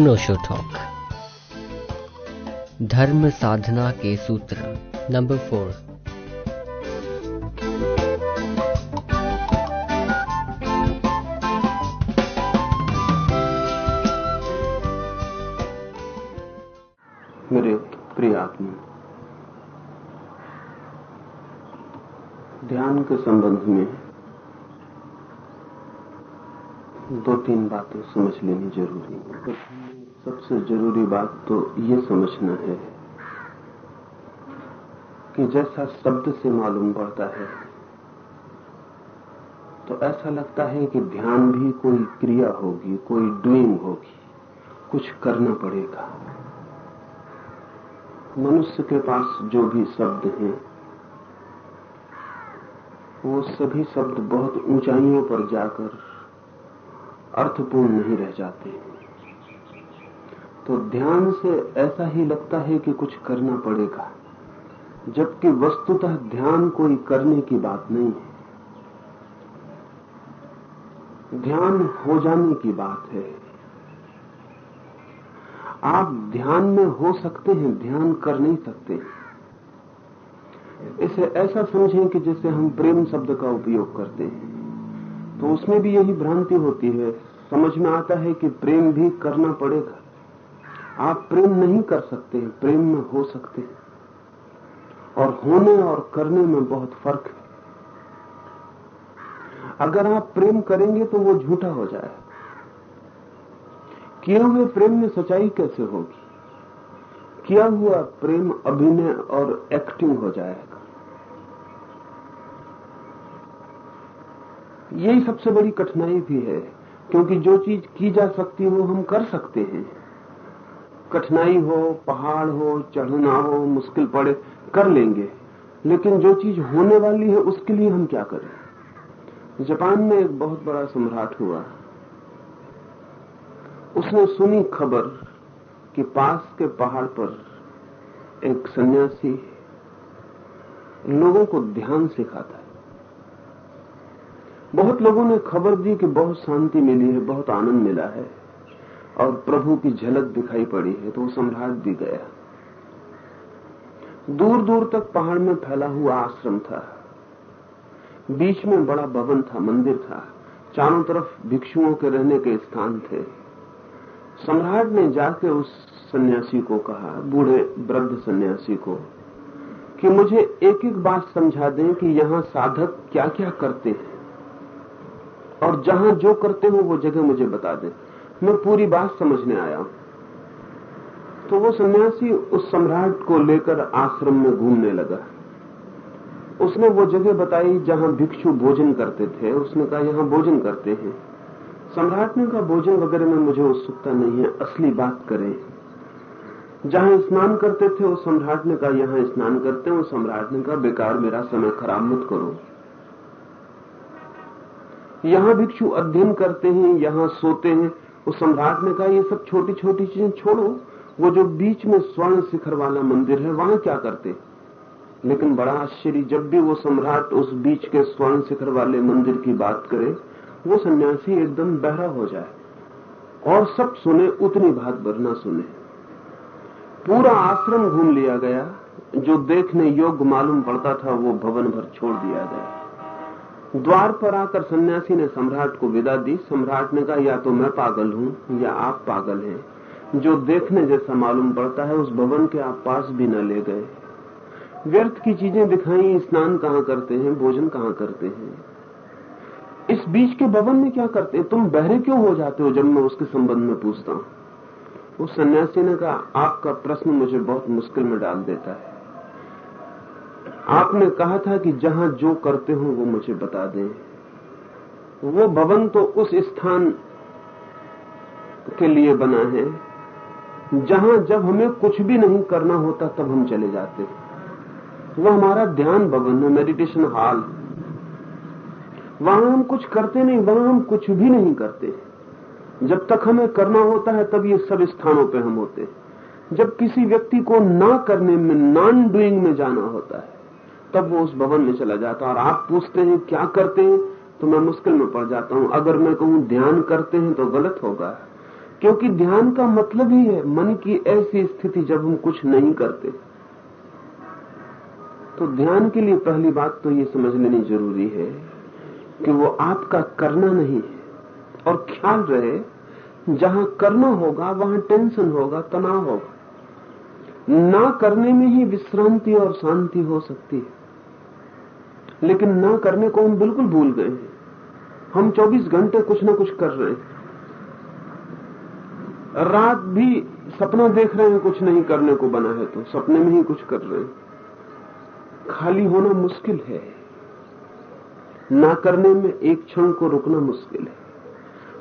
अनोशो talk. धर्म साधना के सूत्र, नंबर फोर। मेरे प्रिय आत्मा, ध्यान के संबंध में दो तीन बातें समझ लेनी ज़रूरी है। सबसे ज़रूरी बात तो ये समझना है कि जैसा शब्द से मालूम पड़ता है तो ऐसा लगता है कि ध्यान भी कोई क्रिया होगी, कोई डूइंग होगी, कुछ करना पड़ेगा। मनुष्य के पास जो भी शब्द हैं, वो सभी शब्द बहुत ऊंचाइयों पर जाकर अर्थपूर्ण नहीं रह जाते। तो ध्यान से ऐसा ही लगता है कि कुछ करना पड़ेगा, जबकि वस्तुतः ध्यान कोई करने की बात नहीं है। ध्यान हो जाने की बात है। आप ध्यान में हो सकते हैं, ध्यान कर नहीं सकते। इसे ऐसा समझें कि जैसे हम प्रेम शब्द का उपयोग करते हैं तो उसमें भी यही भ्रांति होती है समझ में आता है कि प्रेम भी करना पड़ेगा। आप प्रेम नहीं कर सकते प्रेम में हो सकते हैं। और होने और करने में बहुत फ़र्क है। अगर आप प्रेम करेंगे तो वो झूठा हो जाए। किए हुए प्रेम में सच्चाई कैसे होगी? किया हुआ प्रेम अभिनय और एक्टिंग हो जाएगा। यही सबसे बड़ी कठिनाई भी है। क्योंकि जो चीज़ की जा सकती हो हम कर सकते हैं। कठिनाई हो, पहाड़ हो, चढ़ना हो, मुश्किल पड़े, कर लेंगे। लेकिन जो चीज़ होने वाली है, उसके लिए हम क्या करें? जापान में एक बहुत बड़ा सम्राट हुआ। उसने सुनी खबर कि पास के पहाड़ पर एक सन्यासी लोगों को ध्यान सिखाता है। बहुत लोगों ने खबर दी कि बहुत शांति मिली है, बहुत आनंद मिला है। और प्रभु की झलक दिखाई पड़ी है तो वो सम्राट भी गया। दूर दूर तक पहाड़ में फैला हुआ आश्रम था। बीच में बड़ा भवन था, मंदिर था। चारों तरफ़ भिक्षुओं के रहने के स्थान थे। सम्राट ने जाके उस सन्यासी को कहा, बूढ़े वृद्ध सन्यासी को, कि मुझे एक एक बात समझा दें कि यहाँ साधक क्या क्या करते हैं। और जहाँ जो करते हो वो जगह मुझे बता दें। मैं पूरी बात समझने आया। तो वो सन्यासी उस सम्राट को लेकर आश्रम में घूमने लगा। उसने वो जगह बताई जहाँ भिक्षु भोजन करते थे। उसने कहा, यहाँ भोजन करते हैं। सम्राट ने कहा, भोजन वगैरह में मुझे उत्सुकता नहीं है, असली बात करें। जहाँ स्नान करते थे उस सम्राट ने कहा, यहाँ स्नान करते हैं। उस सम्राट ने कहा, बेकार मेरा समय खराब मत करो। यहाँ भिक्षु अध्ययन करते हैं, यहाँ सोते हैं? उस सम्राट ने कहा, ये सब छोटी छोटी चीज़ें छोड़ो। वो जो बीच में स्वर्ण शिखर वाला मंदिर है, वहाँ क्या करते? लेकिन बड़ा आश्चर्य, जब भी वो सम्राट उस बीच के स्वर्ण शिखर वाले मंदिर की बात करे, वो सन्यासी एकदम बहरा हो जाए। और सब सुने, उतनी बात भर ना सुने। पूरा आश्रम घूम लिया गया। जो देखने योग्य मालूम पड़ता था, वो भवन भर छोड़ दिया गया। द्वार पर आकर सन्यासी ने सम्राट को विदा दी। सम्राट ने कहा, या तो मैं पागल हूँ, या आप पागल हैं। जो देखने जैसा मालूम पड़ता है, उस भवन के आप पास भी न ले गए। व्यर्थ की चीज़ें दिखाई, स्नान कहाँ करते हैं, भोजन कहाँ करते हैं? इस बीच के भवन में क्या करते हैं? तुम बहरे क्यों हो जाते हो जब मैं उसके संबंध में पूछता हूँ? उस सन्यासी ने कहा, आपका प्रश्न मुझे बहुत मुश्किल में डाल देता है। आपने कहा था कि जहाँ जो करते हो वो मुझे बता दें। वो भवन तो उस स्थान के लिए बना है, जहाँ जब हमें कुछ भी नहीं करना होता तब हम चले जाते। वो हमारा ध्यान भवन है मेडिटेशन हॉल वहाँ हम कुछ करते नहीं, वहाँ हम कुछ भी नहीं करते। जब तक हमें करना होता है, तब ये सब स्थानों पे हम होते जब किसी व्यक्ति को ना करने में नॉन डूइंग में जाना होता है तब वो उस भवन में चला जाता और आप पूछते हैं, क्या करते हैं? तो मैं मुश्किल में पड़ जाता हूँ। अगर मैं कहूँ, ध्यान करते हैं तो गलत होगा। क्योंकि ध्यान का मतलब ही है, मन की ऐसी स्थिति जब हम कुछ नहीं करते। तो ध्यान के लिए पहली बात तो ये समझ लेनी ज़रूरी है कि वो आपका करना नहीं है। और ख्याल रहे, जहाँ करना होगा, वहाँ टेंशन होगा, तनाव होगा। ना करने में ही विश्रांति और शांति हो सकती है। लेकिन ना करने को हम बिल्कुल भूल गए हैं। हम 24 घंटे कुछ ना कुछ कर रहे हैं। रात भी सपना देख रहे हैं, कुछ नहीं करने को बना है तो सपने में ही कुछ कर रहे हैं। खाली होना मुश्किल है। ना करने में एक क्षण को रुकना मुश्किल है।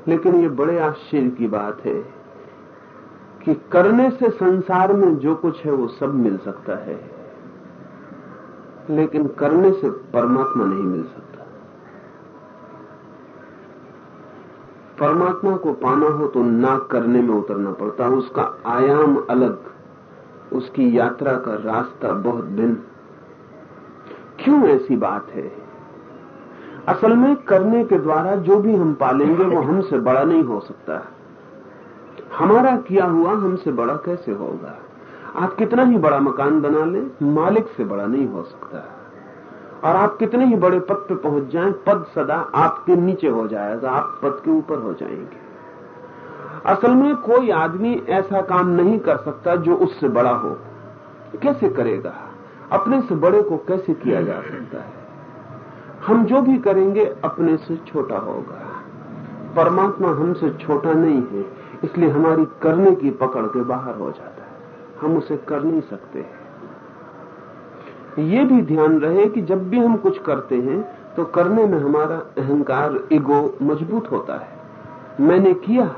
लेकिन ये बड़े आश्चर्य की बात है कि करने से संसार में जो कुछ है, वो सब मिल सकता है। लेकिन करने से परमात्मा नहीं मिल सकता। परमात्मा को पाना हो तो ना करने में उतरना पड़ता है। उसका आयाम अलग, उसकी यात्रा का रास्ता बहुत भिन्न। क्यों ऐसी बात है? असल में करने के द्वारा जो भी हम पालेंगे, वो हमसे बड़ा नहीं हो सकता। हमारा किया हुआ हमसे बड़ा कैसे होगा? आप कितना ही बड़ा मकान बना लें, मालिक से बड़ा नहीं हो सकता। और आप कितने ही बड़े पद पे पहुँच जाएँ, पद सदा आपके नीचे हो जाएगा, आप पद के ऊपर हो जाएँगे। असल में कोई आदमी ऐसा काम नहीं कर सकता जो उससे बड़ा हो। कैसे करेगा? अपने से बड़े को कैसे किया जा सकता है? हम जो भी करेंगे, अपने से छोटा होगा। परमात्मा हमसे छोटा नहीं है, इसलिए हमारी करने की पकड़ के बाहर हो जाता हम उसे कर नहीं सकते। हैं ये भी ध्यान रहे कि जब भी हम कुछ करते हैं तो करने में हमारा अहंकार, ईगो मज़बूत होता है। मैंने किया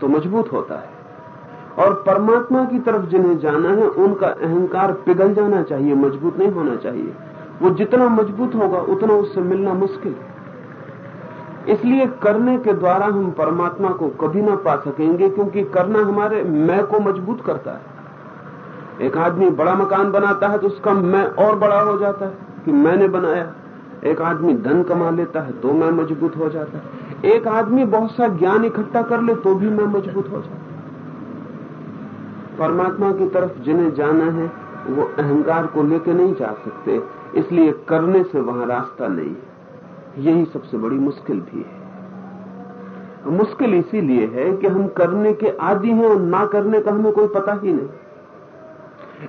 तो मज़बूत होता है। और परमात्मा की तरफ़ जिन्हें जाना है, उनका अहंकार पिघल जाना चाहिए, मज़बूत नहीं होना चाहिए। वो जितना मज़बूत होगा, उतना उससे मिलना मुश्किल इसलिए करने के द्वारा हम परमात्मा को कभी ना पा सकेंगे, क्योंकि करना हमारे मैं को मज़बूत करता है। एक आदमी बड़ा मकान बनाता है तो उसका मैं और बड़ा हो जाता है कि मैंने बनाया। एक आदमी धन कमा लेता है तो मैं मज़बूत हो जाता है। एक आदमी बहुत सा ज्ञान इकट्ठा कर ले तो भी मैं मज़बूत हो जाता परमात्मा की तरफ़ जिन्हें जाना है, वो अहंकार को लेकर नहीं जा सकते, इसलिए करने से वहाँ रास्ता नहीं है। यही सबसे बड़ी मुश्किल भी है। मुश्किल इसीलिए है कि हम करने के आदि हैं और ना करने का हमें कोई पता ही नहीं।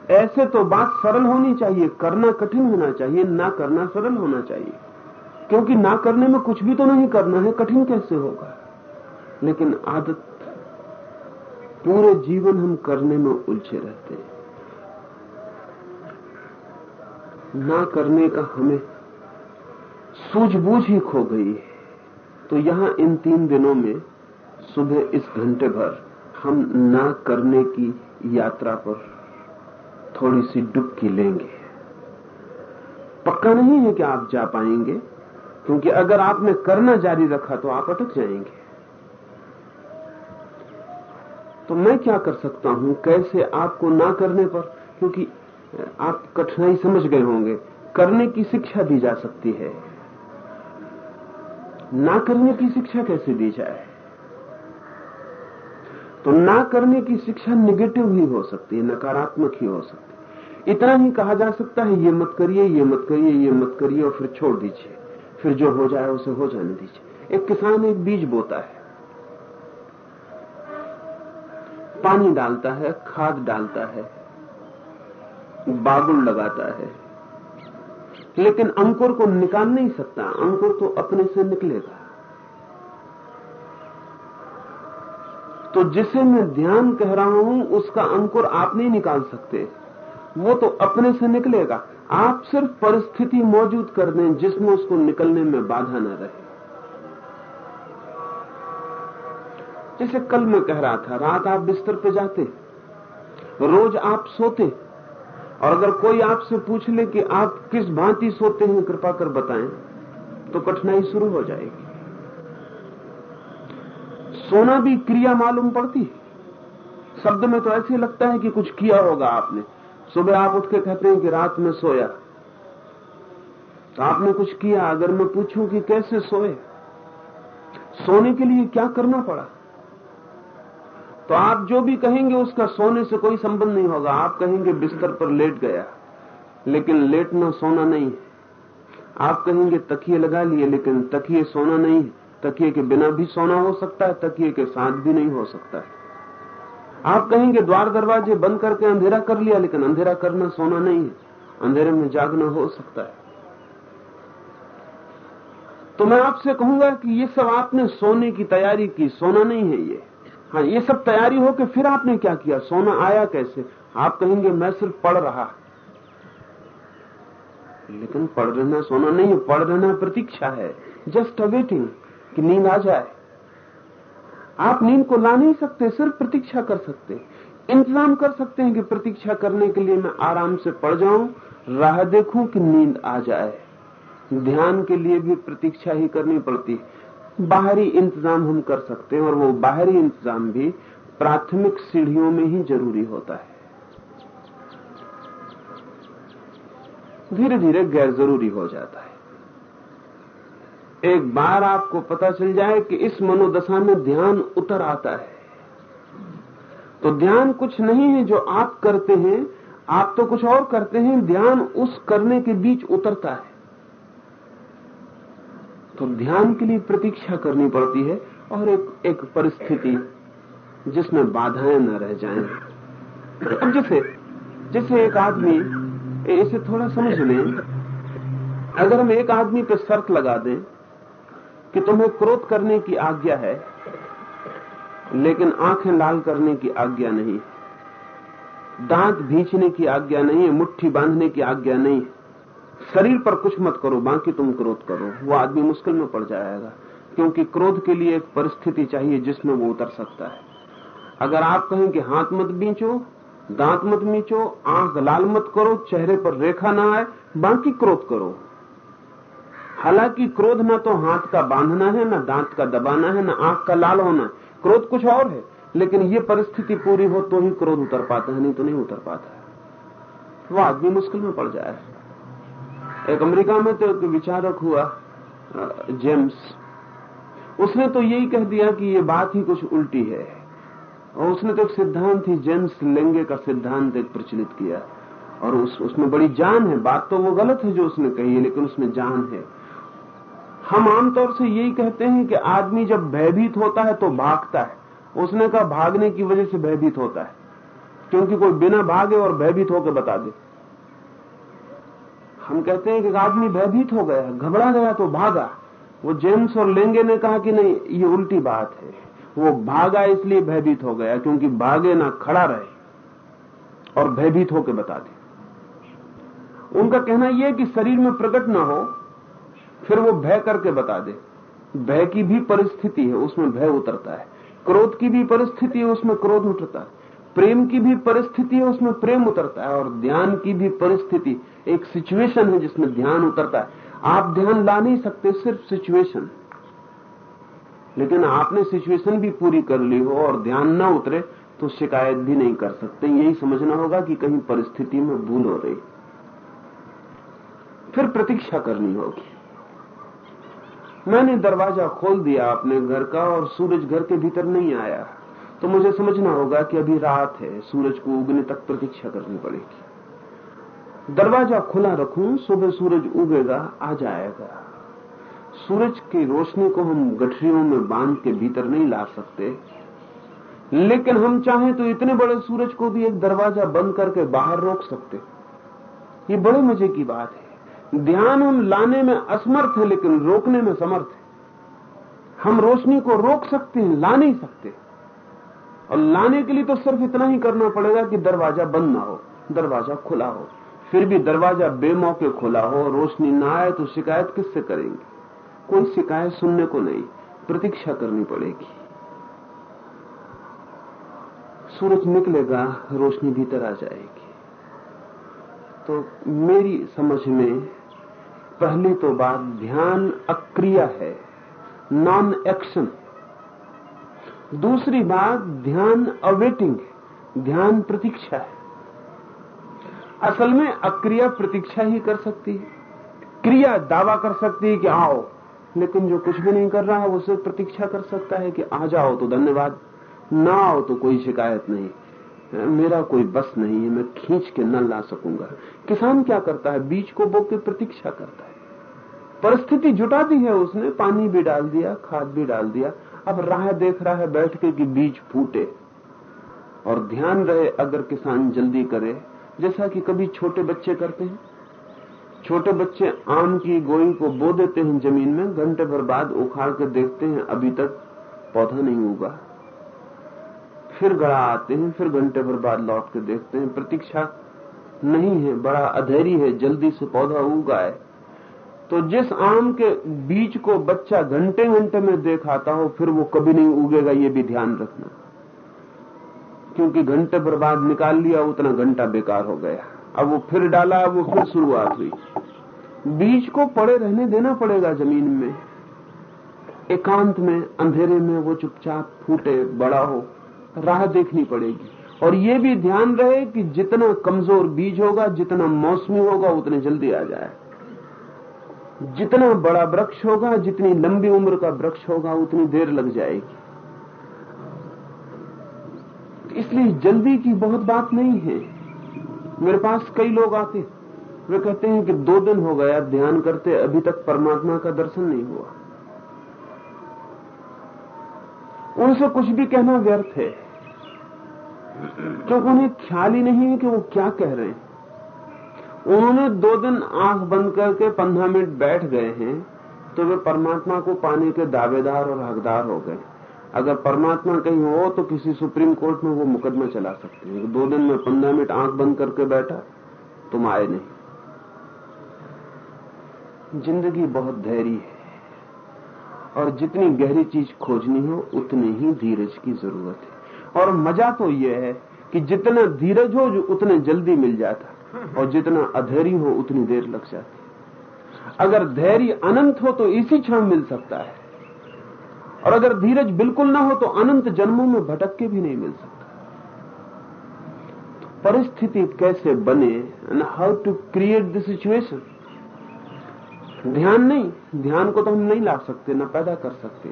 ऐसे तो बात सरल होनी चाहिए, करना कठिन होना चाहिए, ना करना सरल होना चाहिए। क्योंकि ना करने में कुछ भी तो नहीं करना है, कठिन कैसे होगा? लेकिन आदत, पूरे जीवन हम करने में उलझे रहते हैं। ना करने का हमें सूझबूझ ही खो गई है। तो यहाँ इन तीन दिनों में सुबह इस घंटे भर हम ना करने की यात्रा पर थोड़ी सी डुबकी लेंगे। पक्का नहीं है कि आप जा पाएँगे, क्योंकि अगर आपने करना जारी रखा तो आप अटक जाएँगे। तो मैं क्या कर सकता हूँ? कैसे आपको ना करने पर? क्योंकि आप कठिनाई समझ गए होंगे। करने की शिक्षा दी जा सकती है। ना करने की शिक्षा कैसे दी जाए? तो ना करने की शिक्षा निगेटिव ही हो सकती है, नकारात्मक ही हो सकती है। इतना ही कहा जा सकता है, ये मत करिए, ये मत करिए, ये मत करिए और फिर छोड़ दीजिए। फिर जो हो जाए उसे हो जाने दीजिए। एक किसान एक बीज बोता है। पानी डालता है, खाद डालता है, बागुल लगाता है। लेकिन अंकुर को निकाल नहीं सकता। अंकुर तो अपने से निकलेगा। तो जिसे मैं ध्यान कह रहा हूँ, उसका अंकुर आप नहीं निकाल सकते। वो तो अपने से निकलेगा। आप सिर्फ़ परिस्थिति मौजूद कर दें जिसमें उसको निकलने में बाधा न रहे। जैसे कल मैं कह रहा था, रात आप बिस्तर पे जाते, रोज आप सोते और अगर कोई आपसे पूछ ले कि आप किस भांति सोते हैं, कृपा कर बताएँ तो कठिनाई शुरू हो जाएगी। सोना भी क्रिया मालूम पड़ती है। शब्द में तो ऐसे लगता है कि कुछ किया होगा आपने। सुबह आप उठ के कहते हैं कि रात में सोया। तो आपने कुछ किया, अगर मैं पूछूँ कि कैसे सोए? सोने के लिए क्या करना पड़ा? तो आप जो भी कहेंगे, उसका सोने से कोई संबंध नहीं होगा। आप कहेंगे, बिस्तर पर लेट गया। लेकिन लेटना सोना नहीं आप कहेंगे, तकिए लगा लिए, लेकिन तकिए सोना नहीं तकिए के बिना भी सोना हो सकता है, तकिए के साथ भी नहीं हो सकता है। आप कहेंगे, द्वार दरवाजे बंद करके अंधेरा कर लिया, लेकिन अंधेरा करना सोना नहीं है। अंधेरे में जागना हो सकता है। तो मैं आपसे कहूँगा कि ये सब आपने सोने की तैयारी की। सोना नहीं है ये। हाँ ये सब तैयारी हो कि फिर आपने क्या किया? सोना आया कैसे? आप कहेंगे, मैं सिर्फ़ पढ़ रहा लेकिन पढ़ रहना सोना नहीं है, पढ़ रहना प्रतीक्षा है। जस्ट अवेटिंग कि नींद आ जाए। आप नींद को ला नहीं सकते, सिर्फ़ प्रतीक्षा कर सकते इंतज़ाम कर सकते हैं कि प्रतीक्षा करने के लिए मैं आराम से पड़ जाऊँ, राह देखूँ कि नींद आ जाए। ध्यान के लिए भी प्रतीक्षा ही करनी पड़ती बाहरी इंतज़ाम हम कर सकते हैं और वो बाहरी इंतज़ाम भी प्राथमिक सीढ़ियों में ही ज़रूरी होता है। धीरे धीरे गैर ज़रूरी हो जाता है। एक बार आपको पता चल जाए कि इस मनोदशा में ध्यान उतर आता है। तो ध्यान कुछ नहीं है जो आप करते हैं, आप तो कुछ और करते हैं, ध्यान उस करने के बीच उतरता है। तो ध्यान के लिए प्रतीक्षा करनी पड़ती है और एक एक परिस्थिति जिसमें बाधाएँ न रह जाएँ। अब जैसे जैसे एक आदमी, इसे थोड़ा समझ लें, अगर हम एक आदमी पे शर्त लगा दें कि तुम्हें क्रोध करने की आज्ञा है, लेकिन आँखें लाल करने की आज्ञा नहीं, दांत भींचने की आज्ञा नहीं है मुट्ठी बांधने की आज्ञा नहीं शरीर पर कुछ मत करो, बाकी तुम क्रोध करो। वो आदमी मुश्किल में पड़ जाएगा, क्योंकि क्रोध के लिए एक परिस्थिति चाहिए जिसमें वो उतर सकता है। अगर आप कहें कि हाथ मत बींचो, दांत मत मीचो, आँख लाल मत करो, चेहरे पर रेखा ना आए, बाकी क्रोध करो। हालाँकि क्रोध ना तो हाथ का बांधना है, ना दांत का दबाना है, ना आँख का लाल होना है। क्रोध कुछ और है, लेकिन ये परिस्थिति पूरी हो तो ही क्रोध उतर पाता है, नहीं तो नहीं उतर पाता है। वो आदमी मुश्किल में पड़ जाए। एक अमेरिका में तो एक विचारक हुआ जेम्स। उसने तो यही कह दिया कि ये बात ही कुछ उल्टी है। और उसने तो एक सिद्धांत ही जेम्स लेंगे का सिद्धांत एक प्रचलित किया। और उस, उसमें बड़ी जान है। बात तो वो गलत है जो उसने कही है, लेकिन उसमें जान है। हम आमतौर से यही कहते हैं कि आदमी जब भयभीत होता है तो भागता है। उसने कहा, भागने की वजह से भयभीत होता है। क्योंकि कोई बिना भागे और भयभीत होकर बता दे। हम कहते हैं कि आदमी भयभीत हो गया, घबरा गया तो भागा। वो जेम्स और लेंगे ने कहा कि नहीं, ये उल्टी बात है। वो भागा इसलिए भयभीत हो गया क्योंकि भागे ना खड़ा रहे और भयभीत होकर बता दे। उनका कहना यह कि शरीर में प्रकट ना हो, फिर वो भय करके बता दे। भय की भी परिस्थिति है, उसमें भय उतरता है। क्रोध की भी परिस्थिति है, उसमें क्रोध उतरता है। प्रेम की भी परिस्थिति है, उसमें प्रेम उतरता है, और ध्यान की भी परिस्थिति एक सिचुएशन है जिसमें ध्यान उतरता है। आप ध्यान ला नहीं सकते, सिर्फ़ सिचुएशन लेकिन आपने सिचुएशन भी पूरी कर ली हो और ध्यान न उतरे तो शिकायत भी नहीं कर सकते। यही समझना होगा कि कहीं परिस्थिति में भूल हो रही। फिर प्रतीक्षा करनी होगी। मैंने दरवाज़ा खोल दिया अपने घर का और सूरज घर के भीतर नहीं आया। तो मुझे समझना होगा कि अभी रात है, सूरज को उगने तक प्रतीक्षा करनी पड़ेगी। दरवाज़ा खुला रखूँ, सुबह सूरज उगेगा, आ जाएगा। सूरज की रोशनी को हम गठरियों में बाँध के भीतर नहीं ला सकते। लेकिन हम चाहें तो इतने बड़े सूरज को भी एक दरवाज़ा बंद करके बाहर रोक सकते। ये बड़े मज़े की बात है। ध्यान हम लाने में असमर्थ है, लेकिन रोकने में समर्थ है। हम रोशनी को रोक सकते हैं, ला नहीं सकते। और लाने के लिए तो सिर्फ़ इतना ही करना पड़ेगा कि दरवाज़ा बंद ना हो, दरवाज़ा खुला हो। फिर भी दरवाज़ा बेमौके खुला हो, रोशनी ना आए तो शिकायत किससे करेंगे? कोई शिकायत सुनने को नहीं, प्रतीक्षा करनी पड़ेगी। सूरज निकलेगा, रोशनी भीतर आ जाएगी। तो मेरी समझ में पहली तो बात, ध्यान अक्रिया है नॉन एक्शन दूसरी बात ध्यान अवेटिंग है। ध्यान प्रतीक्षा है। असल में अक्रिया प्रतीक्षा ही कर सकती है। क्रिया दावा कर सकती है कि आओ, लेकिन जो कुछ भी नहीं कर रहा है, वो सिर्फ़ प्रतीक्षा कर सकता है कि आ जाओ तो धन्यवाद, ना आओ तो कोई शिकायत नहीं। मेरा कोई बस नहीं है, मैं खींच के न ला सकूँगा। किसान क्या करता है? बीज को बो के प्रतीक्षा करता है। परिस्थिति जुटा दी है उसने, पानी भी डाल दिया, खाद भी डाल दिया अब राह देख रहा है बैठ के कि बीज फूटे और ध्यान रहे अगर किसान जल्दी करे, जैसा कि कभी छोटे बच्चे करते हैं। छोटे बच्चे आम की गोई को बो देते हैं ज़मीन में, घंटे भर बाद उखाड़ के देखते हैं, अभी तक पौधा नहीं उगा। फिर गड़ा आते हैं, फिर घंटे भर बाद लौट के देखते हैं, प्रतीक्षा नहीं है, बड़ा अधेरी है, जल्दी से पौधा उगा है तो जिस आम के बीज को बच्चा घंटे घंटे में देख आता हो, फिर वो कभी नहीं उगेगा, ये भी ध्यान रखना। क्योंकि घंटे भर बाद निकाल लिया, उतना घंटा बेकार हो गया। अब वो फिर डाला वो फिर शुरुआत हुई। बीज को पड़े रहने देना पड़ेगा ज़मीन में। एकांत में, अंधेरे में वो चुपचाप फूटे, बड़ा हो, राह देखनी पड़ेगी। और ये भी ध्यान रहे कि जितना कमज़ोर बीज होगा, जितना मौसमी होगा, उतने जल्दी आ जाए। जितना बड़ा वृक्ष होगा, जितनी लंबी उम्र का वृक्ष होगा, उतनी देर लग जाएगी। इसलिए जल्दी की बहुत बात नहीं है। मेरे पास कई लोग आते वे कहते हैं कि दो दिन हो गया, ध्यान करते, अभी तक परमात्मा का दर्शन नहीं हुआ। उनसे कुछ भी कहना व्यर्थ है। क्योंकि उन्हें ख्याल ही नहीं है कि वो क्या कह रहे हैं। उन्होंने दो दिन आँख बंद करके पंद्रह मिनट बैठ गए हैं तो वे परमात्मा को पाने के दावेदार और हकदार हो गए। अगर परमात्मा कहीं हो तो किसी सुप्रीम कोर्ट में वो मुकदमा चला सकते हैं। दो दिन में पंद्रह मिनट आँख बंद करके बैठा, तुम आए नहीं। ज़िंदगी बहुत धैर्य है, और जितनी गहरी चीज़ खोजनी हो, उतनी ही धीरज की ज़रूरत है। और मज़ा तो यह है कि जितना धीरज हो, जो उतने जल्दी मिल जाता। और जितना अधैर्य हो, उतनी देर लग जाती अगर धैर्य अनंत हो तो इसी क्षण मिल सकता है। और अगर धीरज बिल्कुल ना हो तो अनंत जन्मों में भटक के भी नहीं मिल सकता। तो परिस्थिति कैसे बने and how to create the situation ध्यान नहीं, ध्यान को तो हम नहीं ला सकते, ना पैदा कर सकते।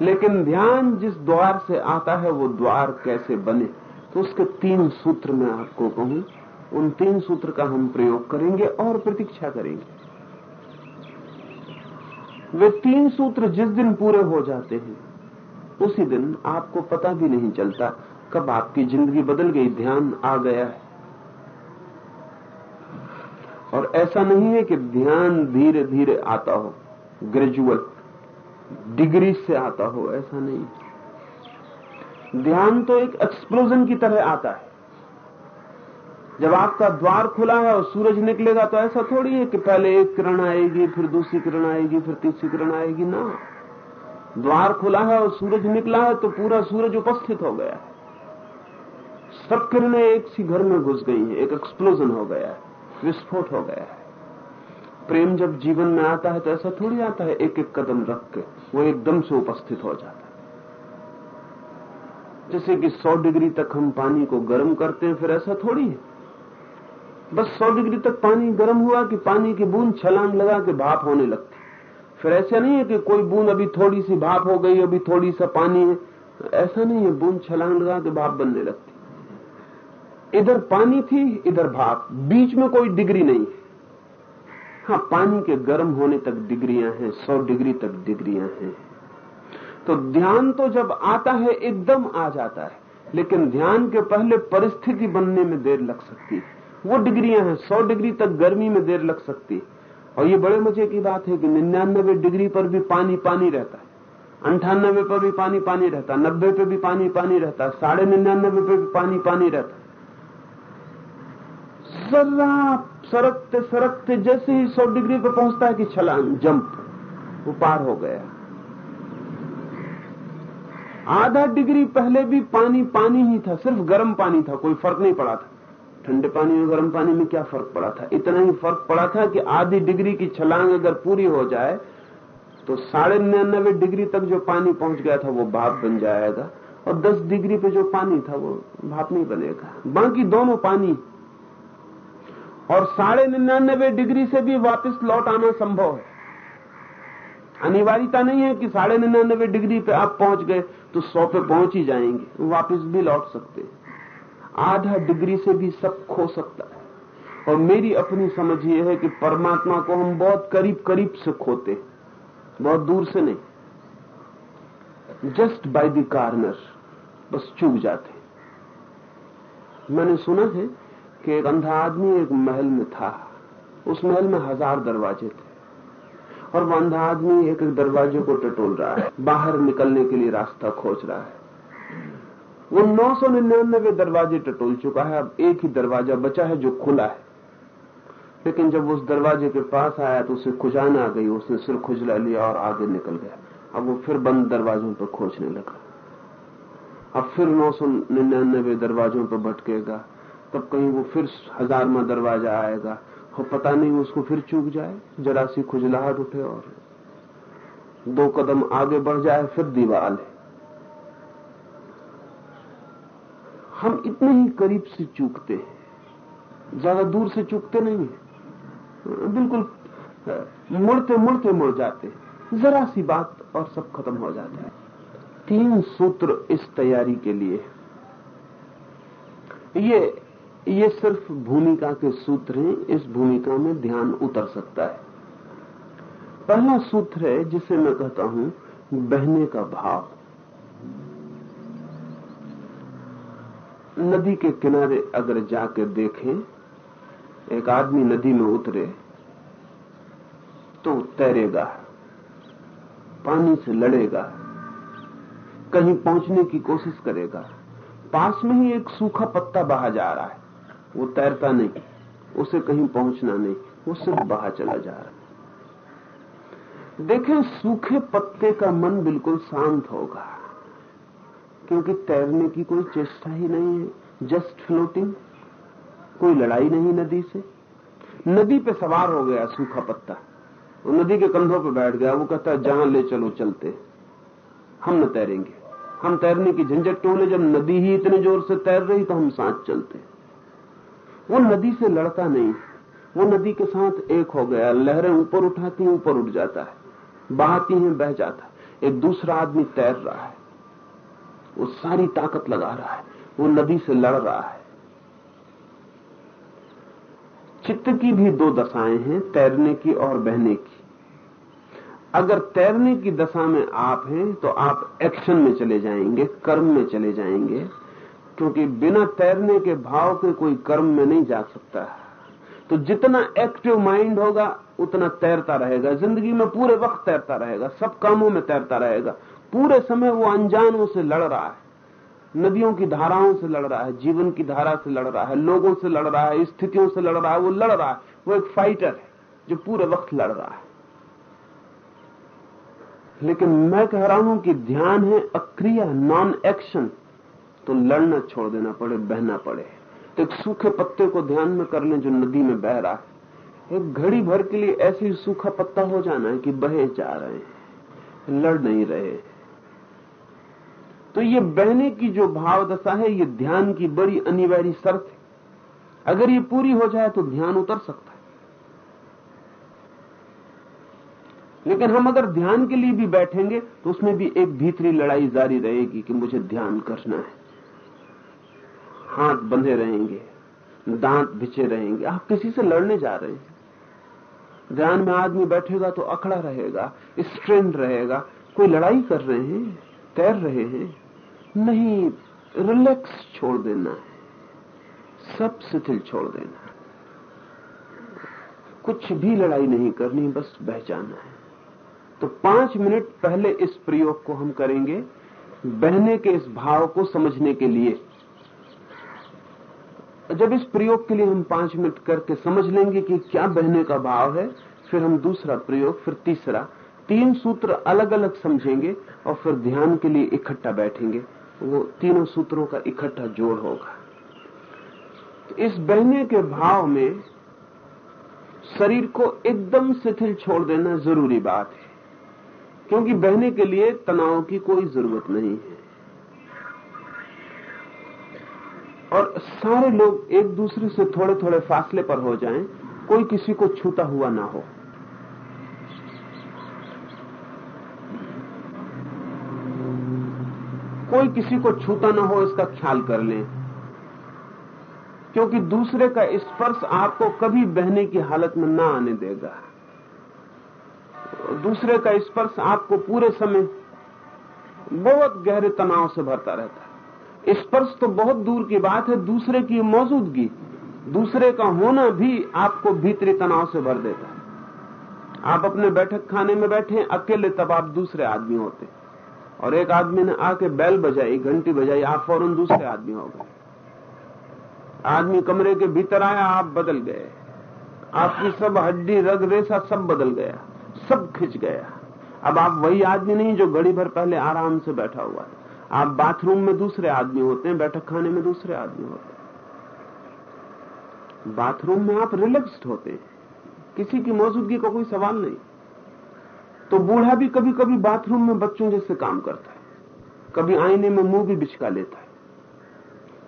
लेकिन ध्यान जिस द्वार से आता है, वो द्वार कैसे बने तो उसके तीन सूत्र मैं आपको कहूँ। उन तीन सूत्र का हम प्रयोग करेंगे और प्रतीक्षा करेंगे। वे तीन सूत्र जिस दिन पूरे हो जाते हैं, उसी दिन आपको पता भी नहीं चलता कब आपकी ज़िंदगी बदल गई, ध्यान आ गया है। और ऐसा नहीं है कि ध्यान धीरे धीरे आता हो ग्रेजुअल डिग्री से आता हो, ऐसा नहीं। ध्यान तो एक एक्सप्लोजन की तरह आता है। जब आपका द्वार खुला है और सूरज निकलेगा तो ऐसा थोड़ी है कि पहले एक किरण आएगी, फिर दूसरी किरण आएगी, फिर तीसरी किरण आएगी। ना। द्वार खुला है और सूरज निकला है तो पूरा सूरज उपस्थित हो गया सब किरणें एक सी घर में घुस गई हैं, एक एक्सप्लोजन हो गया है, विस्फोट हो गया है। प्रेम जब जीवन में आता है तो ऐसा थोड़ी आता है एक एक कदम रख के वो एकदम से उपस्थित हो जाता है। जैसे कि 100 डिग्री तक हम पानी को गर्म करते हैं, फिर ऐसा थोड़ी है। बस सौ डिग्री तक पानी गर्म हुआ कि पानी की बूंद छलांग लगा के भाप होने लगती। फिर ऐसा नहीं है कि कोई बूंद अभी थोड़ी सी भाप हो गई, अभी थोड़ी सा पानी है। ऐसा नहीं है, बूंद छलांग लगा के भाप बनने लगती। इधर पानी थी, इधर भाप। बीच में कोई डिग्री नहीं है। हाँ पानी के गर्म होने तक डिग्रियाँ हैं, सौ डिग्री तक डिग्रियाँ हैं। तो ध्यान तो जब आता है, एकदम आ जाता है। लेकिन ध्यान के पहले परिस्थिति बनने में देर लग सकती है। वो डिग्रियाँ हैं, सौ डिग्री तक गर्मी में देर लग सकती है। और ये बड़े मज़े की बात है कि निन्यानबे डिग्री पर भी पानी पानी रहता है, अंठानबे पर भी पानी पानी रहता नब्बे पे भी पानी पानी रहता साढ़े निन्यानबे पे भी पानी पानी रहता जरा सरकते सरकते जैसे ही सौ डिग्री पर पहुँचता है कि छलांग, जंप, वो पार हो गया। आधा डिग्री पहले भी पानी पानी ही था, सिर्फ़ गर्म पानी था, कोई फ़र्क नहीं पड़ा था। ठंडे पानी और गर्म पानी में क्या फ़र्क पड़ा था? इतना ही फ़र्क पड़ा था कि आधी डिग्री की छलांग अगर पूरी हो जाए तो साढ़े निन्यानबे डिग्री तक जो पानी पहुँच गया था, वो भाप बन जाएगा। और 10 डिग्री पे जो पानी था, वो भाप नहीं बनेगा। बाकी दोनों पानी और साढ़े निन्यानबे डिग्री से भी वापस लौट आना संभव है। अनिवार्यता नहीं है कि साढ़े निन्यानबे डिग्री पे आप पहुँच गए तो सौ पे पहुँच ही जाएँगे। वापस भी लौट सकते हैं। आधा डिग्री से भी सब खो सकता है। और मेरी अपनी समझ ये है कि परमात्मा को हम बहुत करीब करीब से खोते बहुत दूर से नहीं। जस्ट बाय द कार्नर बस चूक जाते मैंने सुना है कि एक अंधा आदमी एक महल में था। उस महल में हज़ार दरवाजे थे। और वो अंधा आदमी एक एक दरवाजे को टटोल रहा है। बाहर निकलने के लिए रास्ता खोज रहा है। वो नौ सौ निन्यानबे दरवाजे टटोल चुका है, अब एक ही दरवाज़ा बचा है जो खुला है। लेकिन जब उस दरवाजे के पास आया तो उसे खुजान आ गई, उसने सिर खुजला लिया और आगे निकल गया। अब वो फिर बंद दरवाजों पर खोजने लगा। अब फिर नौ सौ निन्यानबे दरवाजों पर भटकेगा। तब कहीं वो फिर हजारमा दरवाज़ा आएगा। और पता नहीं उसको फिर चूक जाए, जरा सी खुजलाहट उठे और दो कदम आगे बढ़ जाए, फिर दीवार है। हम इतने ही करीब से चूकते हैं। ज़्यादा दूर से चूकते नहीं है। बिल्कुल, मुड़ते मुड़ते मुड़ जाते जरा सी बात और सब खत्म हो जाता है। तीन सूत्र इस तैयारी के लिए ये ये सिर्फ़ भूमिका के सूत्र हैं। इस भूमिका में ध्यान उतर सकता है। पहला सूत्र है, जिसे मैं कहता हूँ, बहने का भाव। नदी के किनारे अगर जाकर देखें, एक आदमी नदी में उतरे तो तैरेगा, पानी से लड़ेगा, कहीं पहुँचने की कोशिश करेगा। पास में ही एक सूखा पत्ता बहा जा रहा है, वो तैरता नहीं, उसे कहीं पहुँचना नहीं, वो सिर्फ़ बहा चला जा रहा है। देखें, सूखे पत्ते का मन बिल्कुल शांत होगा। क्योंकि तैरने की कोई चेष्टा ही नहीं है जस्ट फ्लोटिंग कोई लड़ाई नहीं नदी से। नदी पे सवार हो गया सूखा पत्ता। वो नदी के कंधों पे बैठ गया, वो कहता है, जहाँ ले चलो, चलते हम न तैरेंगे। हम तैरने की झंझट क्यों ले? जब नदी ही इतने ज़ोर से तैर रही तो हम साथ चलते वो नदी से लड़ता नहीं। वो नदी के साथ एक हो गया, लहरें ऊपर उठाती ऊपर उठ जाता है। बहाती हैं, बह जाता है। एक दूसरा आदमी तैर रहा है। वो सारी ताकत लगा रहा है। वो नदी से लड़ रहा है। चित्त की भी दो दशाएँ हैं, तैरने की और बहने की। अगर तैरने की दशा में आप हैं तो आप एक्शन में चले जाएँगे, कर्म में चले जाएँगे, क्योंकि बिना तैरने के भाव के कोई कर्म में नहीं जा सकता। तो जितना एक्टिव माइंड होगा, उतना तैरता रहेगा। ज़िंदगी में पूरे वक्त तैरता रहेगा, सब कामों में तैरता रहेगा। पूरे समय वो अनजानों से लड़ रहा है। नदियों की धाराओं से लड़ रहा है, जीवन की धारा से लड़ रहा है, लोगों से लड़ रहा है, स्थितियों से लड़ रहा है, वो लड़ रहा है। वो एक फाइटर है, जो पूरे वक्त लड़ रहा है। लेकिन मैं कह रहा हूँ कि ध्यान है, अक्रिया नॉन एक्शन तो लड़ना छोड़ देना पड़े, बहना पड़े। एक सूखे पत्ते को ध्यान में कर लें जो नदी में बह रहा है। एक घड़ी भर के लिए ऐसे ही सूखा पत्ता हो जाना है कि बहे जा रहे हैं, लड़ नहीं रहे। तो ये बहने की जो भाव दशा है, ये ध्यान की बड़ी अनिवार्य शर्त है। अगर ये पूरी हो जाए तो ध्यान उतर सकता है। लेकिन हम अगर ध्यान के लिए भी बैठेंगे तो उसमें भी एक भीतरी लड़ाई जारी रहेगी कि मुझे ध्यान करना है। हाथ बंधे रहेंगे, दांत बिछे रहेंगे। आप किसी से लड़ने जा रहे हैं। ध्यान में आदमी बैठेगा तो अखड़ा रहेगा स्ट्रेन रहेगा, कोई लड़ाई कर रहे हैं, तैर रहे हैं। नहीं रिलैक्स छोड़ देना है। सब शिथिल छोड़ देना कुछ भी लड़ाई नहीं करनी, बस बह जाना है। तो पाँच मिनट पहले इस प्रयोग को हम करेंगे, बहने के इस भाव को समझने के लिए। जब इस प्रयोग के लिए हम पाँच मिनट करके समझ लेंगे कि क्या बहने का भाव है, फिर हम दूसरा प्रयोग, फिर तीसरा। तीन सूत्र अलग अलग समझेंगे और फिर ध्यान के लिए इकट्ठा बैठेंगे। वो तीनों सूत्रों का इकट्ठा जोड़ होगा। तो इस बहने के भाव में शरीर को एकदम शिथिल छोड़ देना ज़रूरी बात है क्योंकि बहने के लिए तनाव की कोई ज़रूरत नहीं है। और सारे लोग एक दूसरे से थोड़े थोड़े फासले पर हो जाएँ, कोई किसी को छूता हुआ ना हो। कोई किसी को छूता ना हो, इसका ख्याल कर लें। क्योंकि दूसरे का स्पर्श आपको कभी बहने की हालत में ना आने देगा। दूसरे का स्पर्श आपको पूरे समय बहुत गहरे तनाव से भरता रहता है। स्पर्श तो बहुत दूर की बात है, दूसरे की मौजूदगी, दूसरे का होना भी आपको भीतरी तनाव से भर देता है। आप अपने बैठक खाने में बैठे, अकेले तब आप दूसरे आदमी होते और एक आदमी ने आके बैल बजाई, घंटी बजाई, आप फ़ौरन दूसरे आदमी हो गए। आदमी कमरे के भीतर आया, आप बदल गए। आपकी सब हड्डी, रग रेसा सब बदल गया, सब खिंच गया। अब आप वही आदमी नहीं जो घड़ी भर पहले आराम से बैठा हुआ है आप बाथरूम में दूसरे आदमी होते हैं, बैठक खाने में दूसरे आदमी होते हैं। बाथरूम में आप रिलैक्स्ड होते हैं। किसी की मौजूदगी का को कोई सवाल नहीं। तो बूढ़ा भी कभी कभी बाथरूम में बच्चों जैसे काम करता है। कभी आईने में मुँह भी बिछका लेता है।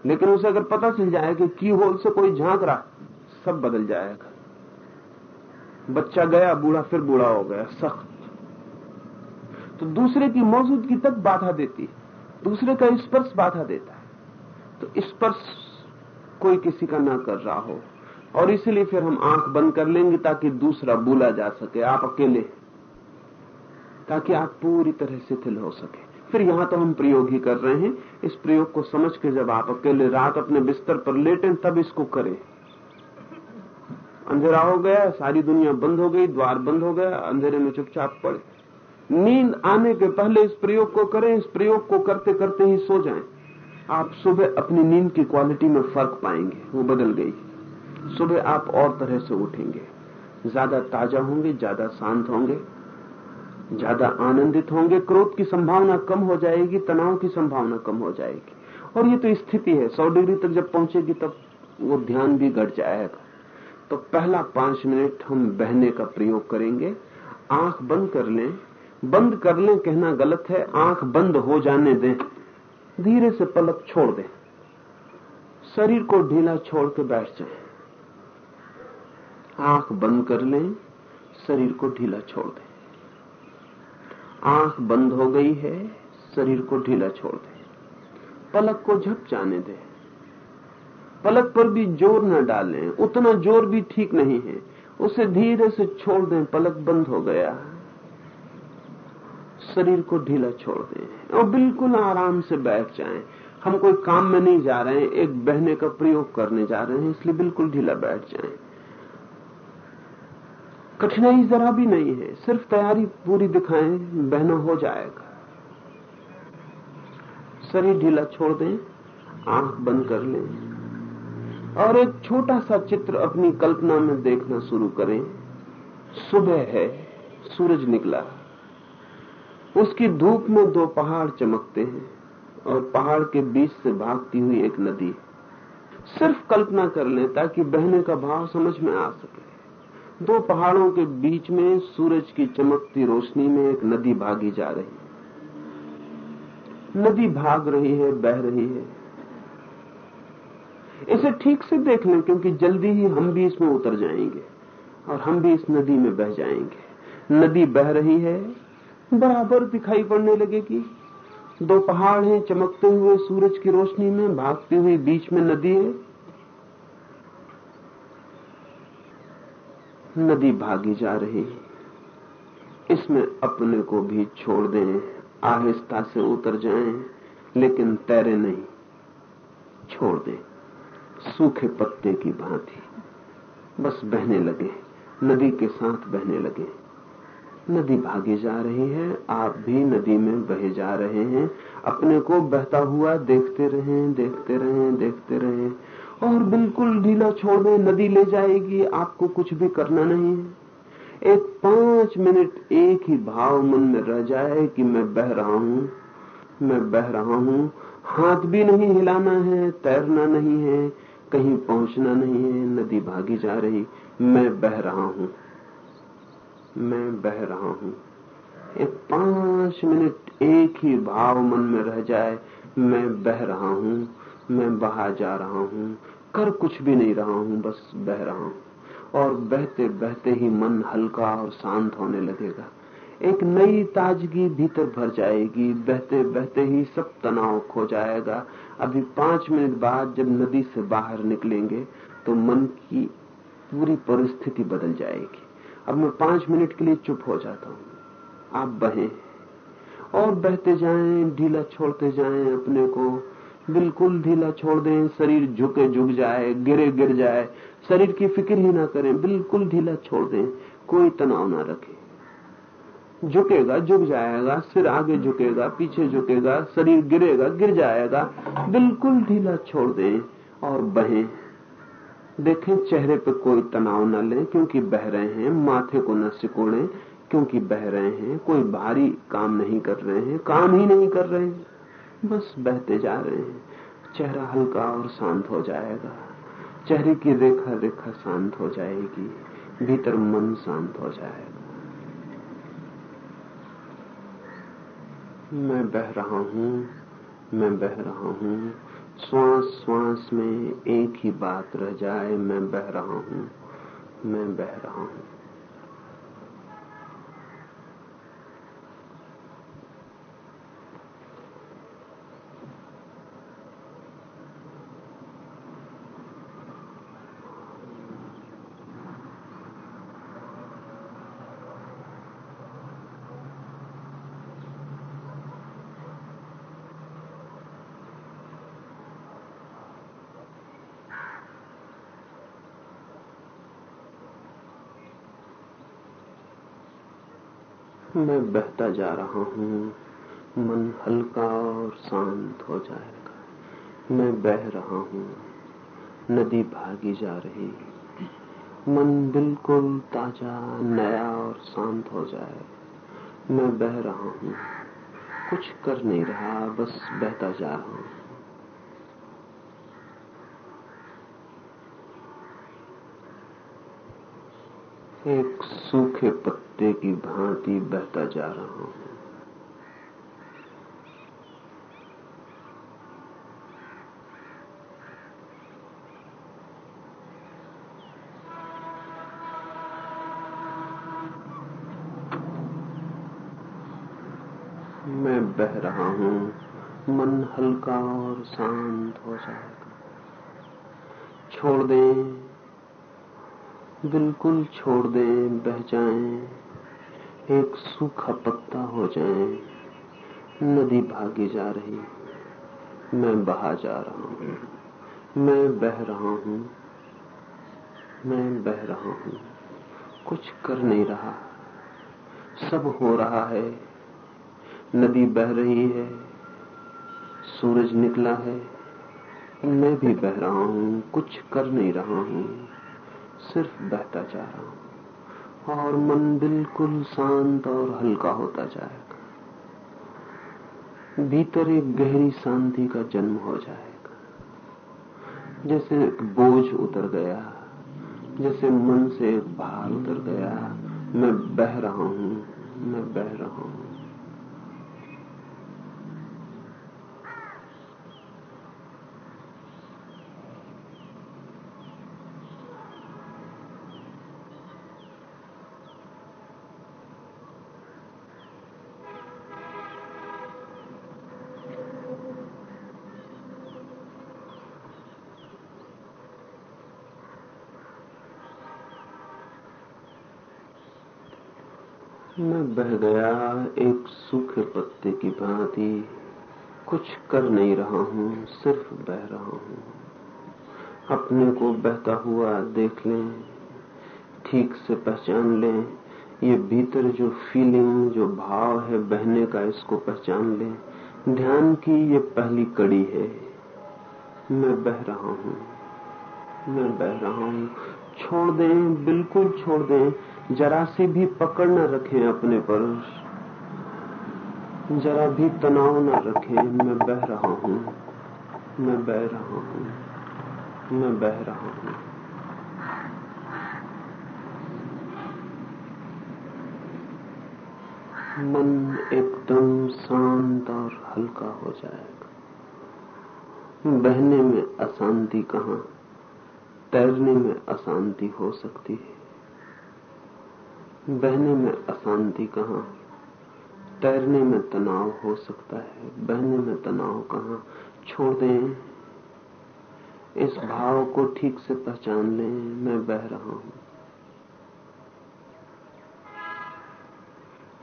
लेकिन उसे अगर पता चल जाए कि की होल से कोई झाँक रहा, सब बदल जाएगा। बच्चा गया, बूढ़ा फिर बूढ़ा हो गया, सख्त। तो दूसरे की मौजूदगी तक बाधा देती है, दूसरे का स्पर्श बाधा देता है। तो स्पर्श कोई किसी का ना कर रहा हो, और इसलिए फिर हम आँख बंद कर लेंगे ताकि दूसरा बोला जा सके, आप अकेले। ताकि आप पूरी तरह शिथिल हो सके। फिर यहाँ तो हम प्रयोग ही कर रहे हैं। इस प्रयोग को समझ के जब आप अकेले रात अपने बिस्तर पर लेटें, तब इसको करें। अंधेरा हो गया, सारी दुनिया बंद हो गई, द्वार बंद हो गया, अंधेरे में चुपचाप पड़े। नींद आने के पहले इस प्रयोग को करें, इस प्रयोग को करते करते ही सो जाएँ। आप सुबह अपनी नींद की क्वालिटी में फ़र्क पाएँगे, वो बदल गई। सुबह आप और तरह से उठेंगे। ज़्यादा ताज़ा होंगे, ज़्यादा शांत होंगे। ज़्यादा आनंदित होंगे, क्रोध की संभावना कम हो जाएगी, तनाव की संभावना कम हो जाएगी। और ये तो स्थिति है, सौ डिग्री तक जब पहुंचेगी, तब वो ध्यान भी घट जाएगा। तो पहला पाँच मिनट हम बहने का प्रयोग करेंगे। आँख बंद कर लें। बंद कर लें कहना गलत है, आँख बंद हो जाने दें। धीरे से पलक छोड़ दें। शरीर को ढीला छोड़ के बैठ जाए। आँख बंद कर लें, शरीर को ढीला छोड़ दें। आँख बंद हो गई है, शरीर को ढीला छोड़ दें। पलक को झप जाने दें। पलक पर भी ज़ोर न डालें, उतना ज़ोर भी ठीक नहीं है। उसे धीरे से छोड़ दें, पलक बंद हो गया। शरीर को ढीला छोड़ दें और बिल्कुल आराम से बैठ जाएँ। हम कोई काम में नहीं जा रहे हैं, एक बहने का प्रयोग करने जा रहे हैं, इसलिए बिल्कुल ढीला बैठ जाएँ। कठिनाई जरा भी नहीं है। सिर्फ़ तैयारी पूरी दिखाएँ, बहना हो जाएगा। शरीर ढीला छोड़ दें, आँख बंद कर लें। और एक छोटा सा चित्र अपनी कल्पना में देखना शुरू करें। सुबह है, सूरज निकला। उसकी धूप में दो पहाड़ चमकते हैं और पहाड़ के बीच से भागती हुई एक नदी सिर्फ़ कल्पना कर लें ताकि बहने का भाव समझ में आ सके। दो पहाड़ों के बीच में सूरज की चमकती रोशनी में एक नदी भागी जा रही नदी भाग रही है, बह रही है। इसे ठीक से देख लें, क्योंकि जल्दी ही हम भी इसमें उतर जाएँगे और हम भी इस नदी में बह जाएँगे। नदी बह रही है, बराबर दिखाई पड़ने लगेगी। दो पहाड़ हैं, चमकते हुए सूरज की रोशनी में, भागती हुई बीच में नदी है। नदी भागी जा रही इसमें अपने को भी छोड़ दें, आहिस्ता से उतर जाएँ, लेकिन तैरे नहीं, छोड़ दें। सूखे पत्ते की भांति बस बहने लगे, नदी के साथ बहने लगे। नदी भागी जा रही है, आप भी नदी में बहे जा रहे हैं। अपने को बहता हुआ देखते रहें देखते रहें देखते रहें। और बिल्कुल ढीला छोड़ दें, नदी ले जाएगी, आपको कुछ भी करना नहीं है। एक पाँच मिनट एक ही भाव मन में रह जाए कि मैं बह रहा हूँ, मैं बह रहा हूँ। हाथ भी नहीं हिलाना है, तैरना नहीं है, कहीं पहुँचना नहीं है, नदी भागी जा रही, मैं बह रहा हूँ, मैं बह रहा हूँ। एक पाँच मिनट एक ही भाव मन में रह जाए, मैं बह रहा हूँ, मैं बहा जा रहा हूँ। कर कुछ भी नहीं रहा हूँ, बस बह रहा हूँ। और बहते बहते ही मन हल्का और शांत होने लगेगा। एक नई ताजगी भीतर भर जाएगी। बहते बहते ही सब तनाव खो जाएगा। अभी पाँच मिनट बाद जब नदी से बाहर निकलेंगे तो मन की पूरी परिस्थिति बदल जाएगी। अब मैं पाँच मिनट के लिए चुप हो जाता हूँ। आप बहें। और बहते जाएँ, ढीला छोड़ते जाएँ अपने को। बिल्कुल ढीला छोड़ दें, शरीर झुके, झुक जाए, गिरे, गिर जाए। शरीर की फ़िक्र ही ना करें, बिल्कुल ढीला छोड़ दें, कोई तनाव ना रखें। झुकेगा, झुक जाएगा, सिर आगे झुकेगा, पीछे झुकेगा, शरीर गिरेगा, गिर जाएगा, बिल्कुल ढीला छोड़ दें और बहे देखें, चेहरे पे कोई तनाव न लें, क्योंकि बह रहे हैं, माथे को न सिकोड़े, क्योंकि बह रहे हैं, कोई भारी काम नहीं कर रहे हैं, काम ही नहीं कर रहे हैं। बस बहते जा रहे हैं। चेहरा हल्का और शांत हो जाएगा। चेहरे की रेखा रेखा शांत हो जाएगी। भीतर मन शांत हो जाएगा। मैं बह रहा हूँ, मैं बह रहा हूँ। श्वास श्वास में एक ही बात रह जाए, मैं बह रहा हूँ, मैं बह रहा हूँ। मैं बहता जा रहा हूँ। मन हल्का और शांत हो जाएगा। मैं बह रहा हूँ। नदी भागी जा रही। मन बिल्कुल ताज़ा, नया और शांत हो जाए। मैं बह रहा हूँ। कुछ कर नहीं रहा, बस बहता जा रहा हूँ। एक सूखे पत्ते की भांति बहता जा रहा हूँ। मैं बह रहा हूँ, मन हल्का और शांत हो जाएगा। छोड़ दें। बिल्कुल छोड़ दें, बह जाएँ, एक सूखा पत्ता हो जाए, नदी भागी जा रही, मैं बहा जा रहा हूँ, मैं बह रहा हूँ, मैं बह रहा हूँ, कुछ कर नहीं रहा, सब हो रहा है, नदी बह रही है, सूरज निकला है, मैं भी बह रहा हूँ, कुछ कर नहीं रहा हूँ। सिर्फ़ बहता जा रहा हूँ। और मन बिल्कुल शांत और हल्का होता जाएगा। भीतर एक गहरी शांति का जन्म हो जाएगा। जैसे एक बोझ उतर गया, जैसे मन से एक भार उतर गया, मैं बह रहा हूँ, मैं बह रहा हूँ। मैं बह गया एक सूखे पत्ते की भांति। कुछ कर नहीं रहा हूँ, सिर्फ़ बह रहा हूँ। अपने को बहता हुआ देख लें, ठीक से पहचान लें। ये भीतर जो फीलिंग जो भाव है बहने का, इसको पहचान लें। ध्यान की ये पहली कड़ी है। मैं बह रहा हूँ, मैं बह रहा हूँ। छोड़ दें, बिल्कुल छोड़ दें। जरा सी भी पकड़ न रखें अपने पर। जरा भी तनाव न रखें। मैं बह रहा हूँ। मैं बह रहा हूँ। मैं बह रहा हूँ। मन एकदम शांत और हल्का हो जाएगा। बहने में अशांति कहाँ? तैरने में अशांति हो सकती है। बहने में अशांति कहाँ? तैरने में तनाव हो सकता है। बहने में तनाव कहा? छोड़ दें। इस भाव को ठीक से पहचान लें। मैं बह रहा हूँ।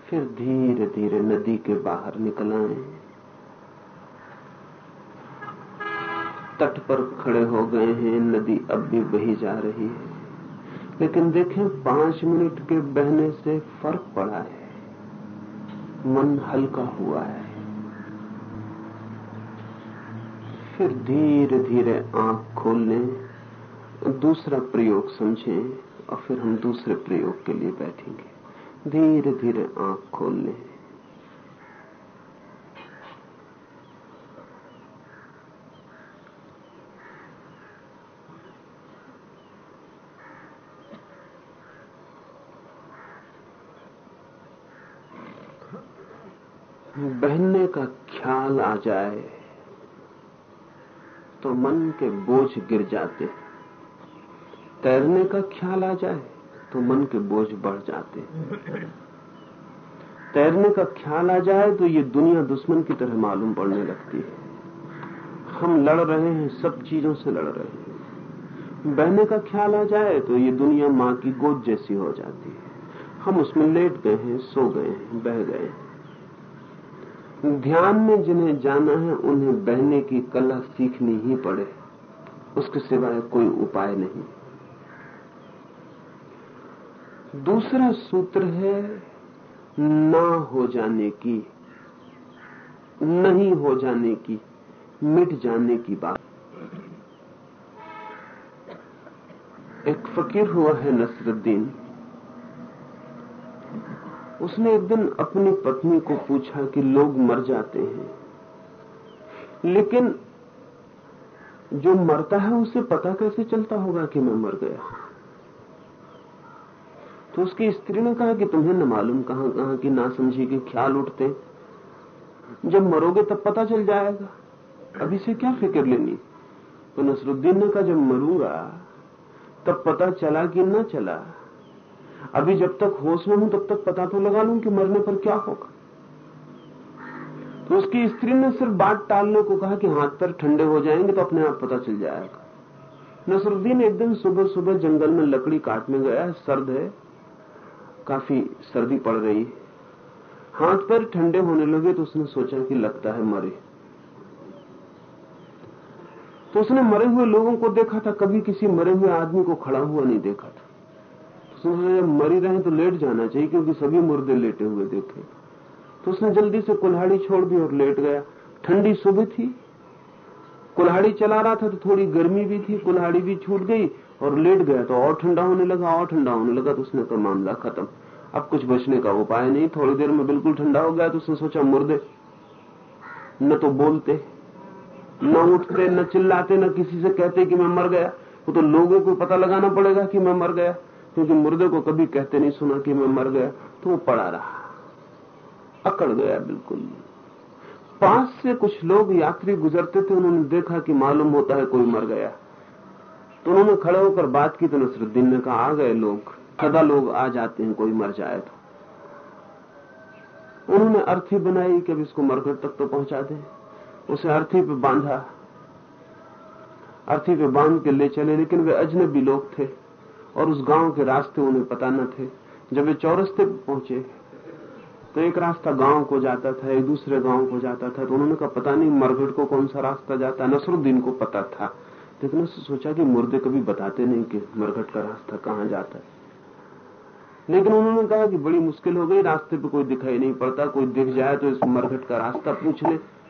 फिर धीरे धीरे नदी के बाहर निकल आए। तट पर खड़े हो गए हैं। नदी अब भी बही जा रही है। लेकिन देखें, पाँच मिनट के बहने से फ़र्क पड़ा है। मन हल्का हुआ है। फिर धीरे धीरे आँख खोल लें दूसरा प्रयोग समझें, और फिर हम दूसरे प्रयोग के लिए बैठेंगे। धीरे धीरे आँख खोल लें बहने का ख्याल आ जाए तो मन के बोझ गिर जाते। तैरने का ख्याल आ जाए तो मन के बोझ बढ़ जाते। तैरने का ख्याल आ जाए तो ये दुनिया दुश्मन की तरह मालूम पड़ने लगती है। हम लड़ रहे हैं, सब चीज़ों से लड़ रहे हैं। बहने का ख्याल आ जाए तो ये दुनिया माँ की गोद जैसी हो जाती है। हम उसमें लेट गए हैं, सो गए हैं, बह गए हैं। ध्यान में जिन्हें जाना है, उन्हें बहने की कला सीखनी ही पड़े। उसके सिवाय कोई उपाय नहीं। दूसरा सूत्र है, ना हो जाने की, नहीं हो जाने की, मिट जाने की बात। एक फकीर हुआ है नसरुद्दीन। उसने एक दिन अपनी पत्नी को पूछा कि लोग मर जाते हैं। लेकिन जो मरता है उसे पता कैसे चलता होगा कि मैं मर गया? तो उसकी स्त्री ने कहा कि तुम्हें न मालूम कहाँ कहाँ की ना समझी के ख्याल उठते जब मरोगे तब पता चल जाएगा। अभी से क्या फ़िक्र लेनी? तो नसरुद्दीन ने कहा, जब मरूँगा, तब पता चला कि न चला। अभी जब तक होश में हूँ, तब तक पता तो लगा लू कि मरने पर क्या होगा। तो उसकी स्त्री ने सिर्फ़ बात टालने को कहा कि हाथ पर ठंडे हो जाएँगे तो अपने आप पता चल जाएगा। नसरुद्दीन एक दिन सुबह सुबह जंगल में लकड़ी काटने गया, सर्द है, काफ़ी सर्दी पड़ रही हाथ पैर ठंडे होने लगे तो उसने सोचा कि लगता है मरे। तो उसने मरे हुए लोगों को देखा था, कभी किसी मरे हुए आदमी को खड़ा हुआ नहीं देखा था। तो जब मरी रहे तो लेट जाना चाहिए क्योंकि सभी मुर्दे लेटे हुए देखे। तो उसने जल्दी से कुल्हाड़ी छोड़ दी और लेट गया। ठंडी सुबह थी। कुल्हाड़ी चला रहा था तो थोड़ी गर्मी भी थी, कुल्हाड़ी भी छूट गई और लेट गया तो और ठंडा होने लगा, और ठंडा होने लगा तो उसने कहा मामला खत्म। अब कुछ बचने का उपाय नहीं, थोड़ी देर में बिल्कुल ठंडा हो गया तो उसने सोचा मुर्दे न तो बोलते, न उठते, न चिल्लाते, न किसी से कहते कि मैं मर गया। वो तो लोगों को पता लगाना पड़ेगा कि मैं मर गया। क्योंकि मुर्दे को कभी कहते नहीं सुना कि मैं मर गया तो वो पड़ा रहा। अकड़ गया बिल्कुल। पास से कुछ लोग यात्री गुजरते थे, उन्होंने देखा कि मालूम होता है कोई मर गया। तो उन्होंने खड़े होकर बात की तो नसरुद्दीन ने कहा, आ गए लोग, सदा लोग आ जाते हैं, कोई मर जाए तो। उन्होंने अर्थी बनाई कि अब इसको मरघट तक तो पहुँचा दे। उसे अर्थी पे बांधा। अर्थी पे बाँध के ले चले, लेकिन वे अजनबी लोग थे। और उस गाँव के रास्ते उन्हें पता न थे। जब वे चौरस्ते पहुँचे तो एक रास्ता गाँव को जाता था, एक दूसरे गाँव को जाता था तो उन्होंने कहा, पता नहीं, मरघट को कौन सा रास्ता जाता नसरुद्दीन को पता था। लेकिन उसने सोचा कि मुर्दे कभी बताते नहीं कि मरघट का रास्ता कहाँ जाता है। लेकिन उन्होंने कहा कि बड़ी मुश्किल हो गई, रास्ते पे कोई दिखाई नहीं पड़ता, कोई दिख जाए तो इस मरघट का रास्ता पूछ ले।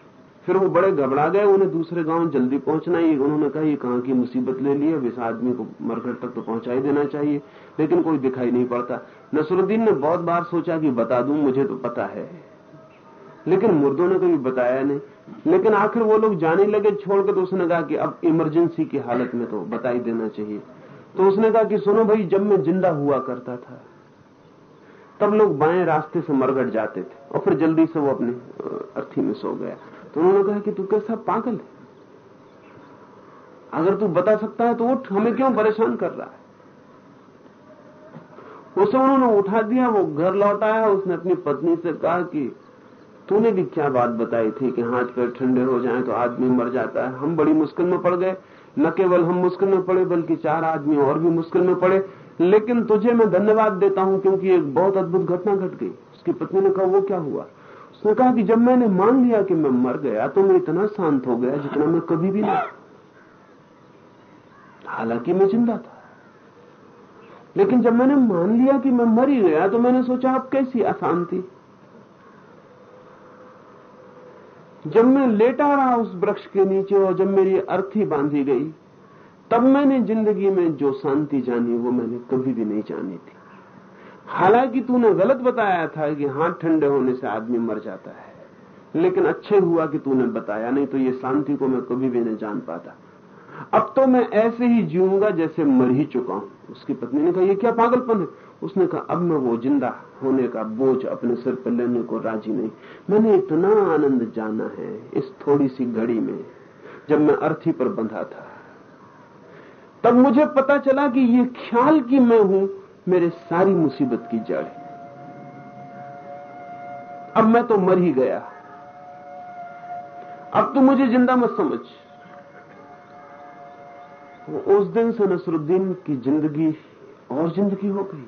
फिर वो बड़े घबरा गए, उन्हें दूसरे गाँव जल्दी पहुँचना ही, उन्होंने कहा, ये कहाँ की मुसीबत ले ली अब इस आदमी को मरघट तक तो पहुँचा ही देना चाहिए। लेकिन कोई दिखाई नहीं पड़ता। नसरुद्दीन ने बहुत बार सोचा कि बता दूँ, मुझे तो पता है। लेकिन मुर्दों ने कभी बताया नहीं। लेकिन आखिर वो लोग जाने लगे छोड़कर तो उसने कहा कि अब इमरजेंसी की हालत में तो बता ही देना चाहिए। तो उसने कहा कि सुनो भाई, जब मैं ज़िंदा हुआ करता था, तब लोग बाएँ रास्ते से मरघट जाते थे और फिर जल्दी से वो अपने अर्थी में सो गया। तो उन्होंने कहा कि तू कैसा पागल है। अगर तू बता सकता है तो उठ, हमें क्यों परेशान कर रहा है? उसे उन्होंने उठा दिया, वो घर लौट आया, उसने अपनी पत्नी से कहा कि तूने भी क्या बात बताई थी कि हाथ पैर ठंडे हो जाए तो आदमी मर जाता है। हम बड़ी मुश्किल में पड़ गए। न केवल हम मुश्किल में पड़े, बल्कि चार आदमी और भी मुश्किल में पड़े। लेकिन तुझे मैं धन्यवाद देता हूँ क्योंकि एक बहुत अद्भुत घटना घट गई। उसकी पत्नी ने कहा, वो क्या हुआ? उसने कहा कि जब मैंने मान लिया कि मैं मर गया तो मैं इतना शांत हो गया जितना मैं कभी भी नहीं। हालाँकि मैं ज़िंदा था। लेकिन जब मैंने मान लिया कि मैं मर ही गया तो मैंने सोचा, अब कैसी अशांति? जब मैं लेटा रहा उस वृक्ष के नीचे और जब मेरी अर्थी बांधी गई, तब मैंने ज़िंदगी में जो शांति जानी, वो मैंने कभी भी नहीं जानी थी। हालाँकि तूने गलत बताया था कि हाथ ठंडे होने से आदमी मर जाता है, लेकिन अच्छे हुआ कि तूने बताया, नहीं तो ये शांति को मैं कभी भी नहीं जान पाता। अब तो मैं ऐसे ही जीऊँगा जैसे मर ही चुका हूँ। उसकी पत्नी ने कहा, ये क्या पागलपन है? उसने कहा, अब मैं वो ज़िंदा होने का बोझ अपने सिर पर लेने को राज़ी नहीं। मैंने इतना आनंद जाना है इस थोड़ी सी घड़ी में, जब मैं अर्थी पर बंधा था। तब मुझे पता चला कि ये ख्याल कि मैं हूँ मेरे सारी मुसीबत की जड़ है। अब मैं तो मर ही गया। अब तू मुझे ज़िंदा मत समझ। उस दिन से नसरुद्दीन की ज़िंदगी और ज़िंदगी हो गई।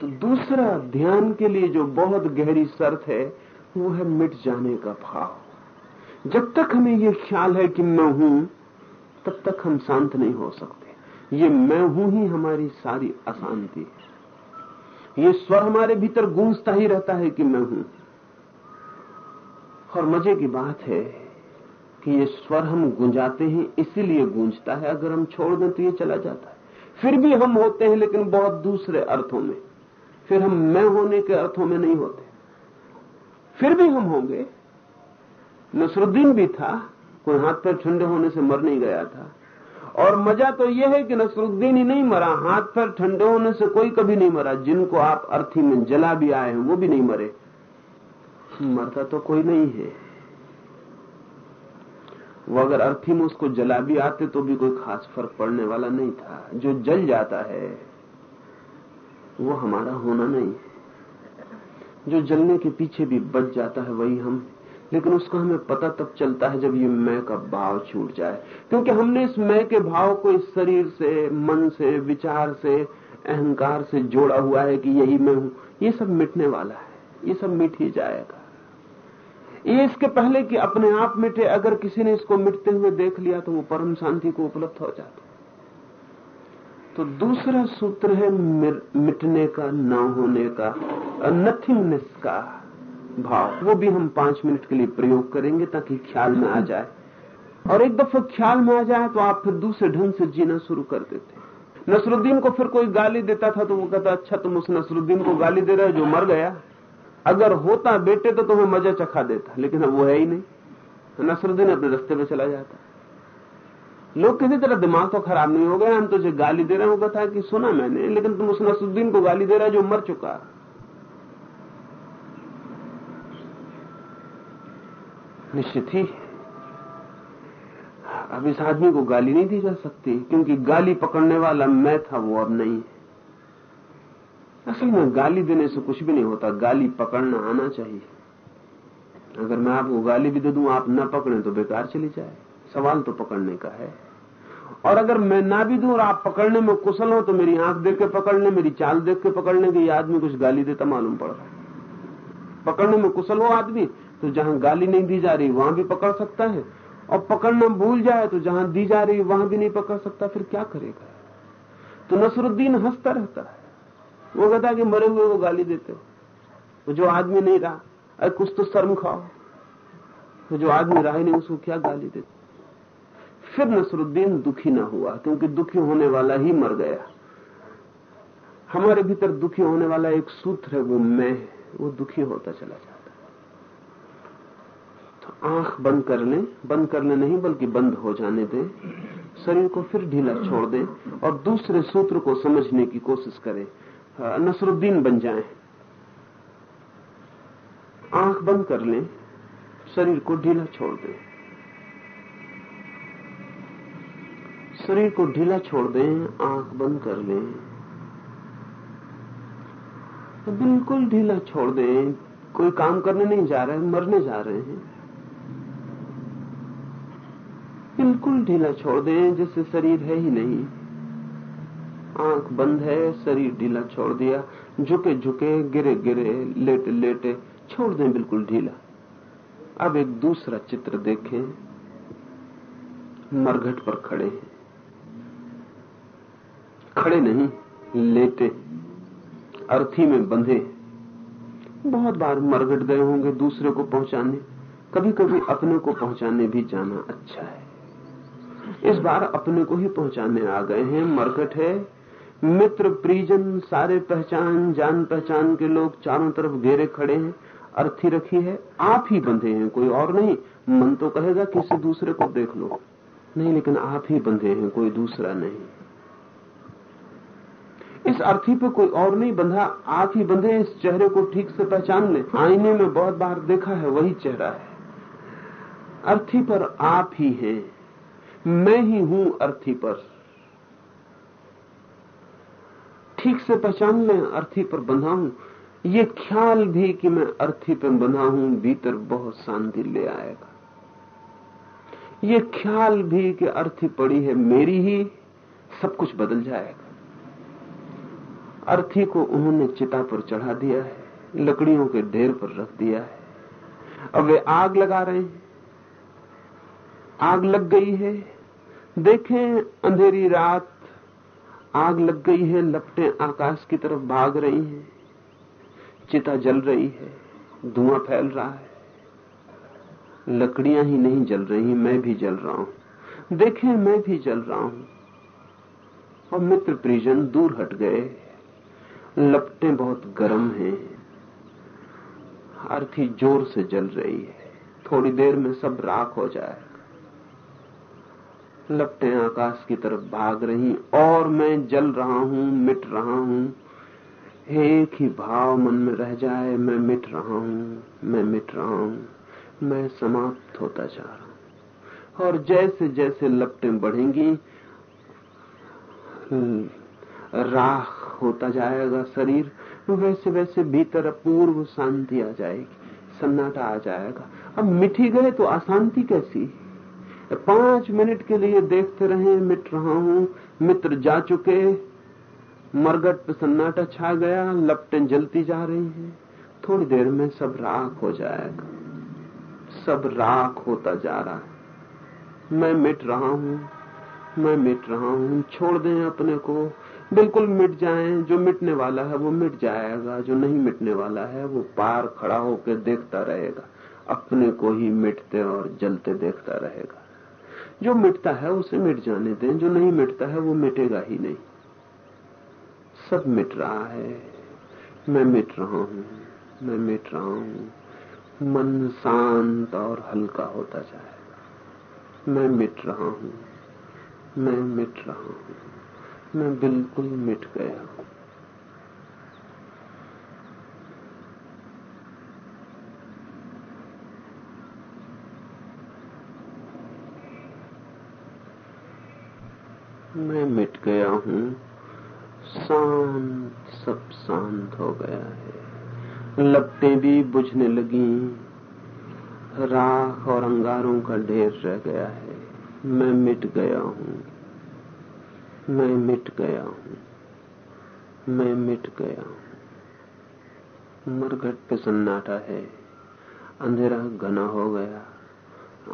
तो दूसरा ध्यान के लिए जो बहुत गहरी शर्त है, वो है मिट जाने का भाव। जब तक हमें ये ख्याल है कि मैं हूँ, तब तक हम शांत नहीं हो सकते। ये मैं हूँ ही हमारी सारी अशांति है। ये स्वर हमारे भीतर गूंजता ही रहता है कि मैं हूँ। और मज़े की बात है कि ये स्वर हम गुंजाते हैं, इसीलिए गूंजता है, अगर हम छोड़ दें तो ये चला जाता है। फिर भी हम होते हैं, लेकिन बहुत दूसरे अर्थों में। फिर हम मैं होने के अर्थों में नहीं होते। फिर भी हम होंगे। नसरुद्दीन भी था, कोई हाथ पैर ठंडे होने से मर नहीं गया था। और मज़ा तो यह है कि नसरुद्दीन ही नहीं मरा, हाथ पैर ठंडे होने से कोई कभी नहीं मरा, जिनको आप अर्थी में जला भी आए हैं, वो भी नहीं मरे। मरता तो कोई नहीं है। वो अगर अर्थी में उसको जला भी आते तो भी कोई खास फ़र्क पड़ने वाला नहीं था। जो जल जाता है, वो हमारा होना नहीं जो जलने के पीछे भी बच जाता है, वही हम लेकिन उसका हमें पता तब चलता है जब ये मैं का भाव छूट जाए। क्योंकि हमने इस मैं के भाव को इस शरीर से, मन से, विचार से, अहंकार से जोड़ा हुआ है कि यही मैं हूँ। ये सब मिटने वाला है। ये सब मिट ही जाएगा। ये इसके पहले कि अपने आप मिटे, अगर किसी ने इसको मिटते हुए देख लिया तो वो परम शांति को उपलब्ध हो जाता तो दूसरा सूत्र है मिटने का, न होने का नथिंगनेस का। भाव। वो भी हम पाँच मिनट के लिए प्रयोग करेंगे ताकि ख्याल में आ जाए। और एक दफ़ा ख्याल में आ जाए तो आप फिर दूसरे ढंग से जीना शुरू कर देते नसरुद्दीन को फिर कोई गाली देता था तो वो कहता अच्छा तुम उस नसरुद्दीन को गाली दे रहे हो जो मर गया। अगर होता बेटे तो तुम्हें मज़ा चखा देता, लेकिन अब वो है ही नहीं। तो नसरुद्दीन अपने रस्ते पे चला जाता। लोग किसी तरह दिमाग तो खराब नहीं हो गया, हम तुझे गाली दे रहे हो। था कि, सुना मैंने, लेकिन तुम उस नसरुद्दीन को गाली दे रहे जो मर चुका निश्चित ही। अब इस आदमी को गाली नहीं दी जा सकती, क्योंकि गाली पकड़ने वाला मैं था, वो अब नहीं है। असल में गाली देने से कुछ भी नहीं होता, गाली पकड़ना आना चाहिए। अगर मैं आपको गाली भी दे दूँ, आप न पकड़े तो बेकार चली जाए। सवाल तो पकड़ने का है। और अगर मैं ना भी दूँ और आप पकड़ने में कुशल हो तो मेरी आँख देख के पकड़ने, मेरी चाल देख के पकड़ने के आदमी कुछ गाली देता मालूम पड़ रहा है। पकड़ने में कुशल हो आदमी तो जहाँ गाली नहीं दी जा रही, वहाँ भी पकड़ सकता है। और पकड़ना भूल जाए तो जहाँ दी जा रही, वहाँ भी नहीं पकड़ सकता, फिर क्या करेगा? तो नसरुद्दीन हंसता रहता है। वो कहता कि मरे हुए को गाली देते हो। जो आदमी नहीं रहा, अरे कुछ तो शर्म खाओ। तो जो आदमी रहा ही नहीं, उसको क्या गाली देते? फिर नसरुद्दीन दुखी ना हुआ, क्योंकि दुखी होने वाला ही मर गया। हमारे भीतर दुखी होने वाला एक सूत्र है, वो मैं, वो दुखी होता चला जाता आँख बंद कर लें बंद करने नहीं, बल्कि बंद हो जाने दें। शरीर को फिर ढीला छोड़ दें और दूसरे सूत्र को समझने की कोशिश करें। नसरुद्दीन बन जाएँ। आँख बंद कर लें, शरीर को ढीला छोड़ दें। शरीर को ढीला छोड़ दें, आँख बंद कर लें। बिल्कुल ढीला छोड़ दें। कोई काम करने नहीं जा रहे मरने जा रहे हैं। बिल्कुल ढीला छोड़ दें जैसे शरीर है ही नहीं। आँख बंद है, शरीर ढीला छोड़ दिया। झुके झुके, गिरे गिरे, लेटे लेटे, छोड़ दें बिल्कुल ढीला। अब एक दूसरा चित्र देखें। मरघट पर खड़े हैं। खड़े नहीं, लेटे। अर्थी में बंधे। बहुत बार मरघट गए होंगे दूसरे को पहुँचाने। कभी कभी अपने को पहुँचाने भी जाना अच्छा है। इस बार अपने को ही पहुँचाने आ गए हैं। मरकट है। मित्र परिजन सारे पहचान, जान पहचान के लोग चारों तरफ़ घेरे खड़े हैं। अर्थी रखी है। आप ही बंधे हैं, कोई और नहीं। मन तो कहेगा किसी दूसरे को देख लो। नहीं, लेकिन आप ही बंधे हैं, कोई दूसरा नहीं। इस अर्थी पे कोई और नहीं बंधा। आप ही बंधे इस चेहरे को ठीक से पहचान ले आईने में बहुत बार देखा है, वही चेहरा है। अर्थी पर आप ही हैं। मैं ही हूँ अर्थी पर। ठीक से पहचान लें अर्थी पर बंधा हूँ। ये ख्याल भी कि मैं अर्थी पर बंधा हूँ, भीतर बहुत शांति ले आएगा। ये ख्याल भी कि अर्थी पड़ी है मेरी ही, सब कुछ बदल जाएगा। अर्थी को उन्होंने चिता पर चढ़ा दिया है, लकड़ियों के ढेर पर रख दिया है। अब वे आग लगा रहे हैं। आग लग गई है। देखें अंधेरी रात। आग लग गई है, लपटें आकाश की तरफ़ भाग रही हैं। चिता जल रही है, धुआँ फैल रहा है। लकड़ियाँ ही नहीं जल रही, मैं भी जल रहा हूँ। देखें मैं भी जल रहा हूँ। और मित्र परिजन दूर हट गए। लपटें बहुत गर्म हैं। अर्थी ज़ोर से जल रही है। थोड़ी देर में सब राख हो जाए। लपटें आकाश की तरफ़ भाग रही, और मैं जल रहा हूँ, मिट रहा हूँ। एक ही भाव मन में रह जाए, मैं मिट रहा हूँ, मैं मिट रहा हूँ, मैं समाप्त होता जा रहा हूँ। और जैसे जैसे लपटें बढ़ेंगी, राख होता जाएगा शरीर, वैसे वैसे भीतर अपूर्व शांति आ जाएगी, सन्नाटा आ जाएगा। अब मिठी गए तो अशांति कैसी? पाँच मिनट के लिए देखते रहे, मिट रहा हूँ, मित्र जा चुके। मरगट पे सन्नाटा छा गया, लपटें जलती जा रही हैं। थोड़ी देर में सब राख हो जाएगा। सब राख होता जा रहा है। मैं मिट रहा हूँ, मैं मिट रहा हूँ। छोड़ दें अपने को। बिल्कुल मिट जाएँ। जो मिटने वाला है, वो मिट जाएगा। जो नहीं मिटने वाला है, वो पार खड़ा होकर देखता रहेगा। अपने को ही मिटते और जलते देखता रहेगा। जो मिटता है उसे मिट जाने दें, जो नहीं मिटता है वो मिटेगा ही नहीं। सब मिट रहा है। मैं मिट रहा हूँ, मैं मिट रहा हूँ। मन शांत और हल्का होता जाए। मैं मिट रहा हूँ, मैं मिट रहा हूँ। मैं बिल्कुल मिट गया हूँ। मैं मिट गया हूँ। शांत सब शांत हो गया है। लपटे भी बुझने लगी। राख और अंगारों का ढेर रह गया है। मैं मिट गया हूँ। मैं मिट गया हूँ। मैं मिट गया हूँ। मरघट पे सन्नाटा है। अंधेरा घना हो गया।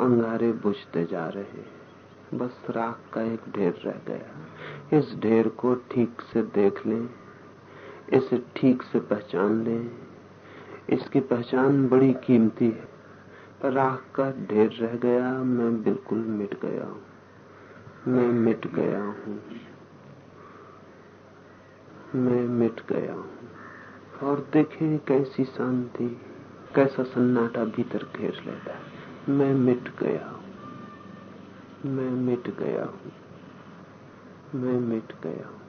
अंगारे बुझते जा रहे हैं। बस राख का एक ढेर रह गया। इस ढेर को ठीक से देख लें, इसे ठीक से पहचान लें। इसकी पहचान बड़ी कीमती है। राख का ढेर रह गया, मैं बिल्कुल मिट गया हूँ। मैं मिट गया हूँ। मैं मिट गया हूँ। और देखें कैसी शांति, कैसा सन्नाटा भीतर घेर लेता है। मैं मिट गया हूँ। मैं मिट गया हूँ। मैं मिट गया हूँ।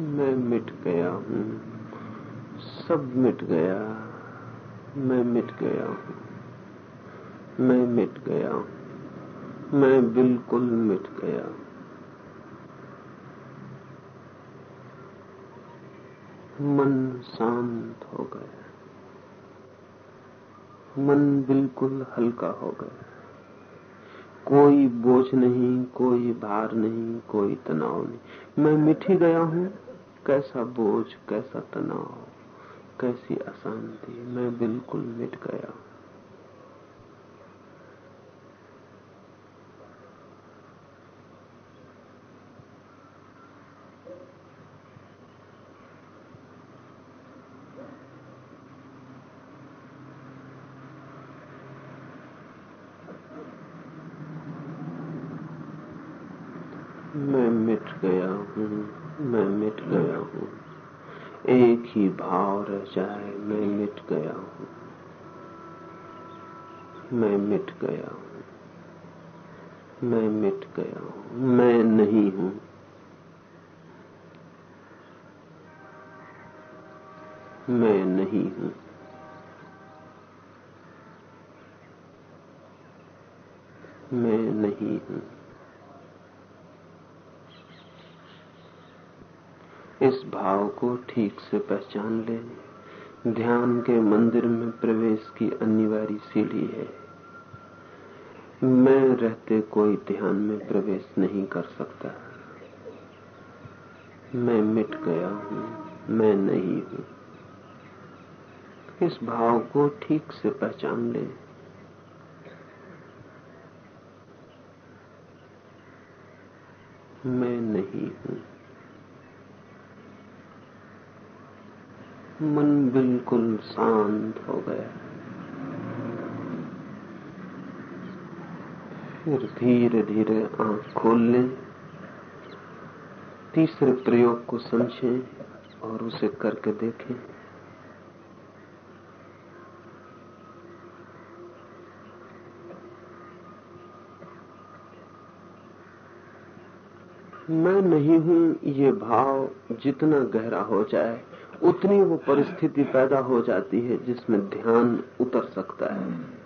मैं मिट गया हूँ। सब मिट गया। मैं मिट गया हूँ। मैं मिट गया हूँ। मैं बिल्कुल मिट गया मन शांत हो गया। मन बिल्कुल हल्का हो गया। कोई बोझ नहीं, कोई भार नहीं, कोई तनाव नहीं। मैं मिट ही गया हूँ। कैसा बोझ कैसा तनाव कैसी अशांति मैं बिल्कुल मिट गया हूँ मैं मिट गया हूँ मैं मिट गया हूँ एक ही भाव रह जाए मैं मिट गया हूँ मैं मिट गया हूँ। मैं मिट गया हूँ। मैं नहीं हूँ। मैं नहीं हूँ। मैं नहीं हूँ। इस भाव को ठीक से पहचान ले। ध्यान के मंदिर में प्रवेश की अनिवार्य सीढ़ी है। मैं रहते कोई ध्यान में प्रवेश नहीं कर सकता। मैं मिट गया हूँ, मैं नहीं हूँ। इस भाव को ठीक से पहचान ले। मैं नहीं हूँ। मन बिल्कुल शांत हो गया। फिर धीरे धीरे आँख खोल। लें तीसरे प्रयोग को समझें और उसे करके देखें। मैं नहीं हूँ ये भाव जितना गहरा हो जाए, उतनी वो परिस्थिति पैदा हो जाती है जिसमें ध्यान उतर सकता है।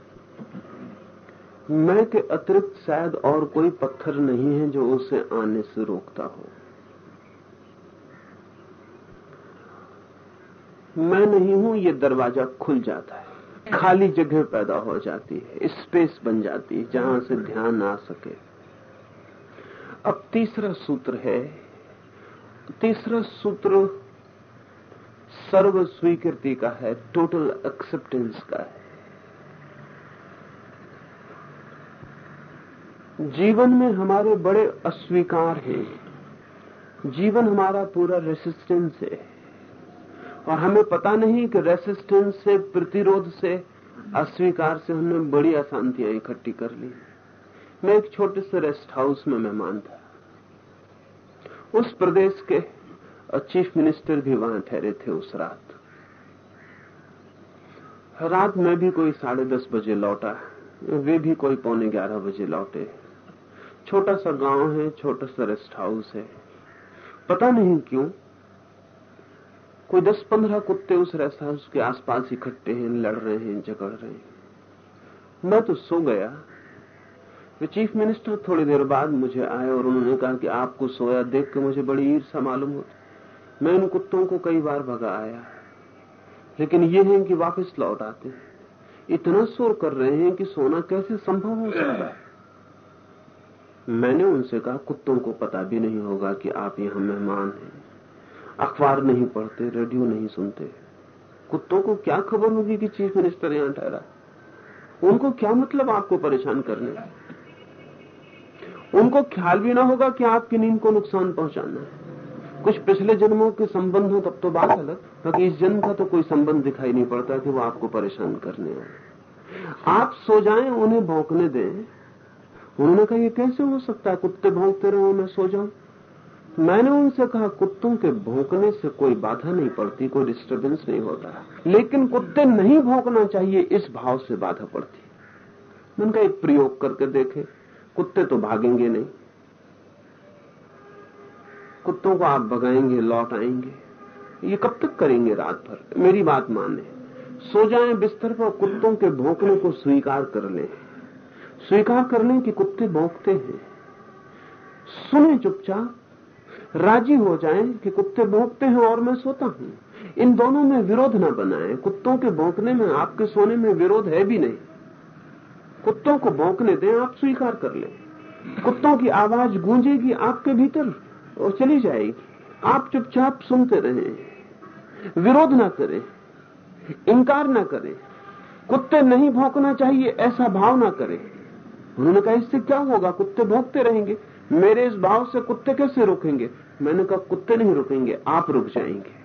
मैं के अतिरिक्त शायद और कोई पत्थर नहीं है जो उसे आने से रोकता हो। मैं नहीं हूँ, ये दरवाज़ा खुल जाता है। खाली जगह पैदा हो जाती है स्पेस बन जाती है जहाँ से ध्यान आ सके। अब तीसरा सूत्र है, तीसरा सूत्र सर्व स्वीकृति का है टोटल एक्सेप्टेंस का है। जीवन में हमारे बड़े अस्वीकार हैं। जीवन हमारा पूरा रेसिस्टेंस है। और हमें पता नहीं कि रेसिस्टेंस से, प्रतिरोध से, अस्वीकार से हमने बड़ी अशांतियाँ इकट्ठी कर ली। मैं एक छोटे से रेस्ट हाउस में मेहमान था। उस प्रदेश के चीफ मिनिस्टर भी वहाँ ठहरे थे उस रात। रात में भी कोई साढ़े दस बजे लौटा। वे भी कोई पौने ग्यारह बजे लौटे। छोटा सा गाँव है छोटा सा रेस्ट हाउस है। पता नहीं क्यों, कोई दस पंद्रह कुत्ते उस रेस्ट हाउस के आसपास इकट्ठे हैं, लड़ रहे हैं, झगड़ रहे हैं। मैं तो सो गया। वे चीफ मिनिस्टर थोड़ी देर बाद मुझे आए और उन्होंने कहा कि आपको सोया देख के मुझे बड़ी ईर्षा मालूम होती मैं उन कुत्तों को कई बार भगा आया। लेकिन ये है कि वापस लौट आते इतना शोर कर रहे हैं कि सोना कैसे संभव हो सकता है? मैंने उनसे कहा, कुत्तों को पता भी नहीं होगा कि आप यहाँ मेहमान हैं। अखबार नहीं पढ़ते, रेडियो नहीं सुनते। कुत्तों को क्या खबर होगी कि चीफ मिनिस्टर यहाँ ठहरा? उनको क्या मतलब आपको परेशान करने? उनको ख्याल भी ना होगा कि आपकी नींद को नुकसान पहुंचाना है। कुछ पिछले जन्मों के संबंध हो, तब तो बात अलग। बाकी इस जन्म का तो कोई संबंध दिखाई नहीं पड़ता कि वो आपको परेशान करने आए। आप सो जाएँ, उन्हें भौंकने दें। उन्होंने कहा, ये कैसे हो सकता है? कुत्ते भौंकते रहो, मैं सो जाऊँ। मैंने उनसे कहा, कुत्तों के भौंकने से कोई बाधा नहीं पड़ती, कोई डिस्टरबेंस नहीं होता। लेकिन कुत्ते नहीं भौंकना चाहिए, इस भाव से बाधा पड़ती मैंने कहा, एक प्रयोग करके देखे, कुत्ते तो भागेंगे नहीं। कुत्तों को आप भगाएँगे, लौट आएँगे। ये कब तक करेंगे रात भर? मेरी बात माने सो जाएँ, बिस्तर पर, कुत्तों के भौंकने को स्वीकार कर लें। स्वीकार कर लें कि कुत्ते भौंकते हैं। सुने चुपचाप, राज़ी हो जाएँ कि कुत्ते भौंकते हैं और मैं सोता हूँ। इन दोनों में विरोध न बनाएँ। कुत्तों के भौंकने में, आपके सोने में विरोध है भी नहीं। कुत्तों को भौंकने दें, आप स्वीकार कर लें। कुत्तों की आवाज़ गूंजेगी आपके भीतर और चली जाएगी। आप चुपचाप सुनते रहें। विरोध ना करें। इंकार ना करें। कुत्ते नहीं भौंकना चाहिए, ऐसा भाव ना करें। उन्होंने कहा, इससे क्या होगा? कुत्ते भोगते रहेंगे। मेरे इस भाव से कुत्ते कैसे रुकेंगे? मैंने कहा, कुत्ते नहीं रुकेंगे, आप रुक जाएँगे।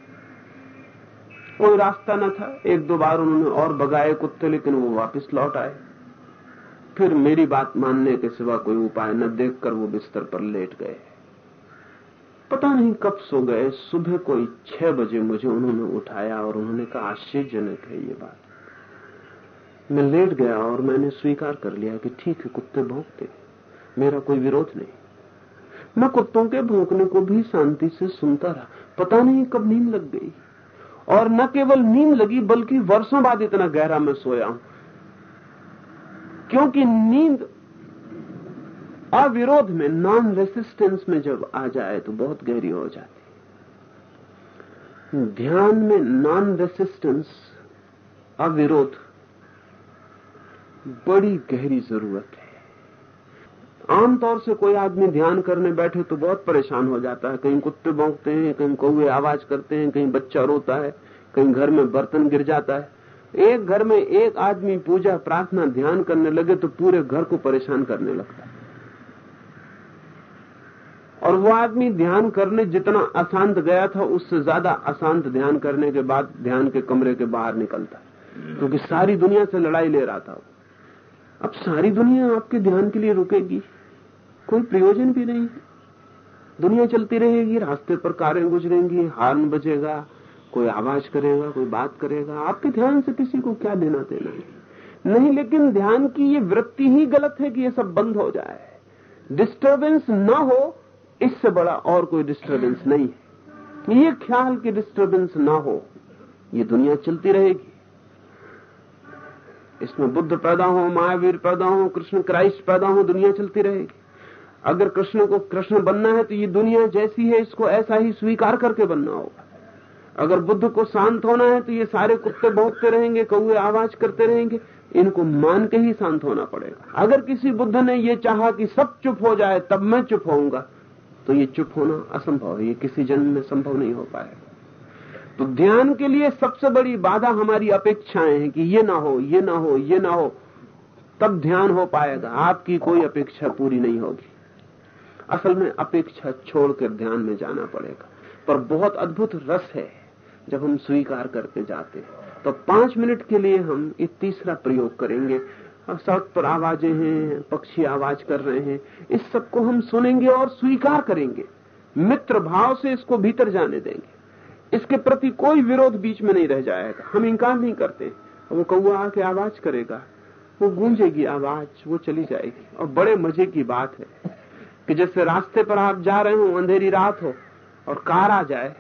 कोई रास्ता न था। एक दो बार उन्होंने और भगाए कुत्ते, लेकिन वो वापस लौट आए। फिर मेरी बात मानने के सिवा कोई उपाय न देखकर वो बिस्तर पर लेट गए। पता नहीं कब सो गए। सुबह कोई छह बजे मुझे उन्होंने उठाया और उन्होंने कहा, आश्चर्यजनक है ये बात। मैं लेट गया और मैंने स्वीकार कर लिया कि ठीक है, कुत्ते भोंकते मेरा कोई विरोध नहीं। मैं कुत्तों के भोंकने को भी शांति से सुनता रहा। पता नहीं कब नींद लग गई। और न केवल नींद लगी, बल्कि वर्षों बाद इतना गहरा मैं सोया हूँ। क्योंकि नींद अविरोध में नॉन रेसिस्टेंस में जब आ जाए तो बहुत गहरी हो जाती ध्यान में नॉन रेसिस्टेंस अविरोध बड़ी गहरी ज़रूरत है। आमतौर से कोई आदमी ध्यान करने बैठे तो बहुत परेशान हो जाता है। कहीं कुत्ते भौंकते हैं, कहीं कौए आवाज़ करते हैं, कहीं बच्चा रोता है, कहीं घर में बर्तन गिर जाता है। एक घर में एक आदमी पूजा, प्रार्थना, ध्यान करने लगे तो पूरे घर को परेशान करने लगता है। और वो आदमी ध्यान करने जितना अशांत गया था, उससे ज़्यादा अशांत ध्यान करने के बाद ध्यान के कमरे के बाहर निकलता क्योंकि तो सारी दुनिया से लड़ाई ले रहा था अब सारी दुनिया आपके ध्यान के लिए रुकेगी। कोई प्रयोजन भी नहीं। दुनिया चलती रहेगी, रास्ते पर कारें गुजरेंगी, हार्न बजेगा, कोई आवाज़ करेगा, कोई बात करेगा। आपके ध्यान से किसी को क्या लेना देना है? नहीं, लेकिन ध्यान की ये वृत्ति ही गलत है कि ये सब बंद हो जाए। डिस्टरबेंस न हो, इससे बड़ा और कोई डिस्टरबेंस नहीं है। ये ख्याल की डिस्टरबेंस ना हो, ये दुनिया चलती रहेगी। इसमें बुद्ध पैदा हो, महावीर पैदा हो, कृष्ण क्राइस्ट पैदा हो, दुनिया चलती रहेगी। अगर कृष्ण को कृष्ण बनना है तो ये दुनिया जैसी है, इसको ऐसा ही स्वीकार करके बनना होगा। अगर बुद्ध को शांत होना है तो ये सारे कुत्ते भोगते रहेंगे कौए आवाज़ करते रहेंगे, इनको मान के ही शांत होना पड़ेगा। अगर किसी बुद्ध ने ये चाहा कि सब चुप हो जाए, तब मैं चुप होऊँगा तो ये चुप होना असंभव है, ये किसी जन्म में संभव नहीं हो पाएगा। तो ध्यान के लिए सबसे बड़ी बाधा हमारी अपेक्षाएँ हैं कि ये ना हो, ये ना हो, ये ना हो। तब ध्यान हो पाएगा। आपकी कोई अपेक्षा पूरी नहीं होगी। असल में अपेक्षा छोड़कर ध्यान में जाना पड़ेगा। पर बहुत अद्भुत रस है जब हम स्वीकार करके जाते हैं। तो पाँच मिनट के लिए हम ये तीसरा प्रयोग करेंगे। सड़क पर आवाज़ें हैं, पक्षी आवाज़ कर रहे हैं। इस सबको हम सुनेंगे और स्वीकार करेंगे। मित्र भाव से इसको भीतर जाने देंगे। इसके प्रति कोई विरोध बीच में नहीं रह जाएगा। हम इंकार नहीं करते। वो कौआ आके आवाज़ करेगा। वो गूंजेगी आवाज़, वो चली जाएगी। और बड़े मज़े की बात है कि जैसे रास्ते पर आप जा रहे हो, अंधेरी रात हो, और कार आ जाए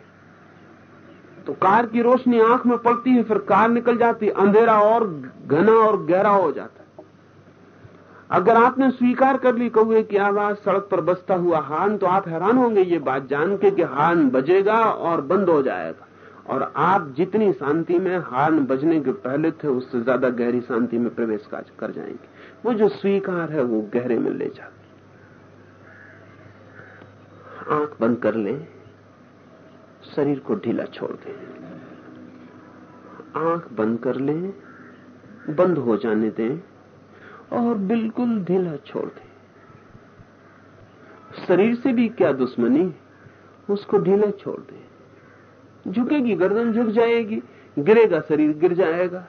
तो कार की रोशनी आँख में पड़ती है, फिर कार निकल जाती, अंधेरा और घना और गहरा हो जाता अगर आपने स्वीकार कर ली, कहुए की आवाज़ सड़क पर बसता हुआ हान तो आप हैरान होंगे ये बात जान के कि हान बजेगा और बंद हो जाएगा। और आप जितनी शांति में हार्न बजने के पहले थे, उससे ज़्यादा गहरी शांति में प्रवेश कर जाएँगे। वो जो स्वीकार है, वो गहरे में ले जाते आँख बंद कर लें, शरीर को ढीला छोड़ दें। आँख बंद कर लें, बंद हो जाने दें। और बिल्कुल ढीला छोड़ दें। शरीर से भी क्या दुश्मनी, उसको ढीला छोड़ दें। झुकेगी, गर्दन झुक जाएगी, गिरेगा, शरीर गिर जाएगा।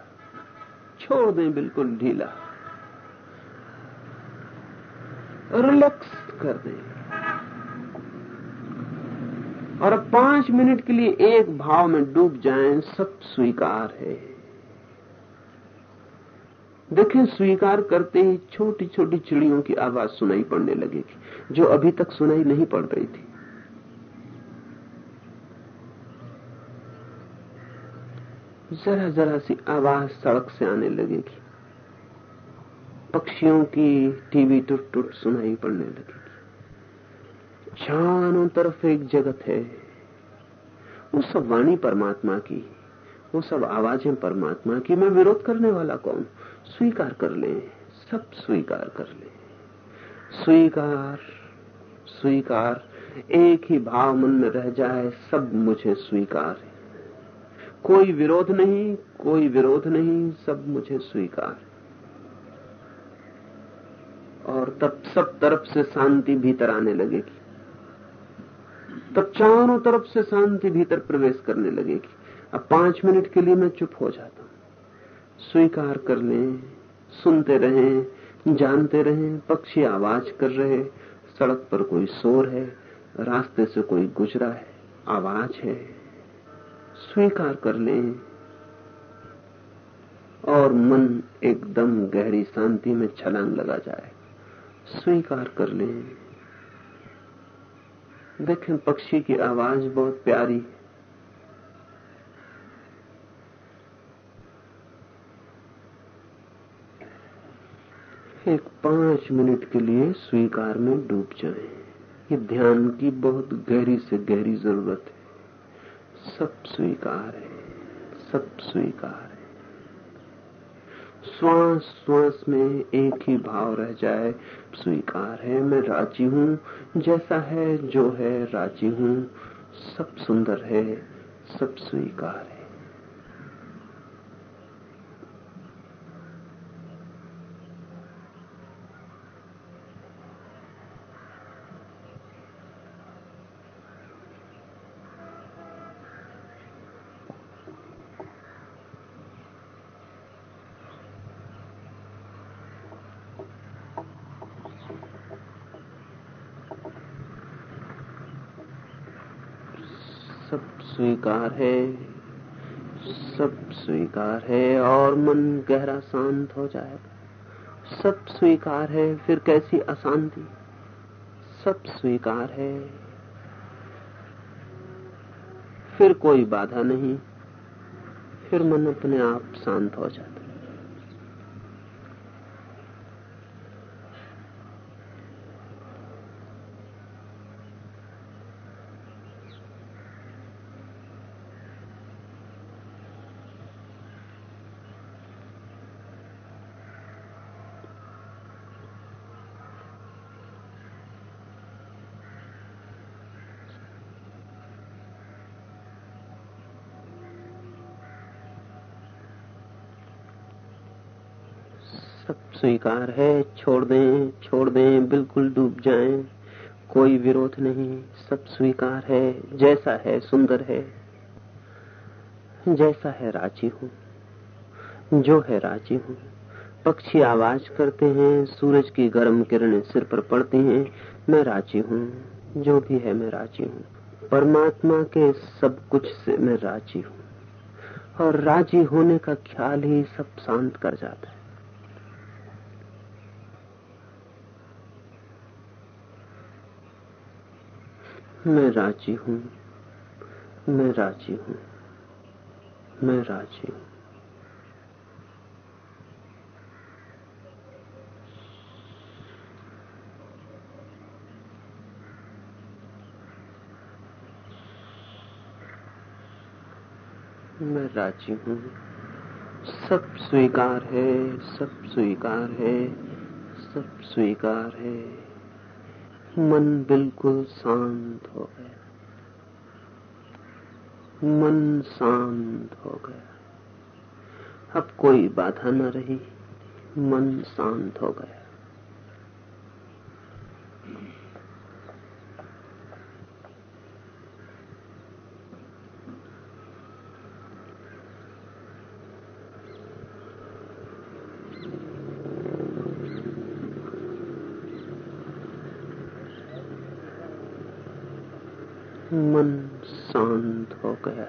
छोड़ दें बिल्कुल ढीला। रिलैक्स कर दें। और पाँच मिनट के लिए एक भाव में डूब जाएँ, सब स्वीकार है। देखें स्वीकार करते ही छोटी छोटी चिड़ियों की आवाज़ सुनाई पड़ने लगेगी, जो अभी तक सुनाई नहीं पड़ रही थी। जरा जरा सी आवाज़ सड़क से आने लगेगी। पक्षियों की टीवी टूट टूट सुनाई पड़ने लगेगी। चारों तरफ़ एक जगत है। वो सब वाणी परमात्मा की, वो सब आवाज़ें परमात्मा की। मैं विरोध करने वाला कौन? स्वीकार कर ले, सब स्वीकार कर ले। स्वीकार स्वीकार, एक ही भाव मन में रह जाए, सब मुझे स्वीकार है। कोई विरोध नहीं, कोई विरोध नहीं, सब मुझे स्वीकार और तब सब तरफ़ से शांति भीतर आने लगेगी। तब चारों तरफ़ से शांति भीतर प्रवेश करने लगेगी। अब पाँच मिनट के लिए मैं चुप हो जाता स्वीकार कर लें, सुनते रहें, जानते रहें, पक्षी आवाज़ कर रहे सड़क पर कोई शोर है, रास्ते से कोई गुजरा है, आवाज़ है। स्वीकार कर लें। और मन एकदम गहरी शांति में छलांग लगा जाए। स्वीकार कर लें। देखें, पक्षी की आवाज़ बहुत प्यारी एक पाँच मिनट के लिए स्वीकार में डूब जाए। ये ध्यान की बहुत गहरी से गहरी ज़रूरत है। सब स्वीकार है। सब स्वीकार है। श्वास श्वास में एक ही भाव रह जाए, स्वीकार है, मैं राज़ी हूँ। जैसा है, जो है, राज़ी हूँ। सब सुंदर है, सब स्वीकार है। स्वीकार है। सब स्वीकार है और मन गहरा शांत हो जाएगा सब स्वीकार है, फिर कैसी अशांति? सब स्वीकार है। फिर कोई बाधा नहीं। फिर मन अपने आप शांत हो जाता स्वीकार है, छोड़ दें छोड़ दें, बिल्कुल डूब जाएँ। कोई विरोध नहीं, सब स्वीकार है, जैसा है सुंदर है। जैसा है राज़ी हूँ, जो है राज़ी हूँ। पक्षी आवाज़ करते हैं, सूरज की गर्म किरणें सिर पर पड़ती हैं। मैं राज़ी हूँ, जो भी है मैं राज़ी हूँ। परमात्मा के सब कुछ से मैं राज़ी हूँ। और राज़ी होने का ख्याल ही सब शांत कर जाता है। मैं राज़ी हूँ। मैं राज़ी हूँ। मैं राज़ी हूँ। मैं राज़ी हूँ। सब स्वीकार है, सब स्वीकार है, सब स्वीकार है। मन बिल्कुल शांत हो गया। मन शांत हो गया। अब कोई बाधा न रही, मन शांत हो गया मन शांत हो गया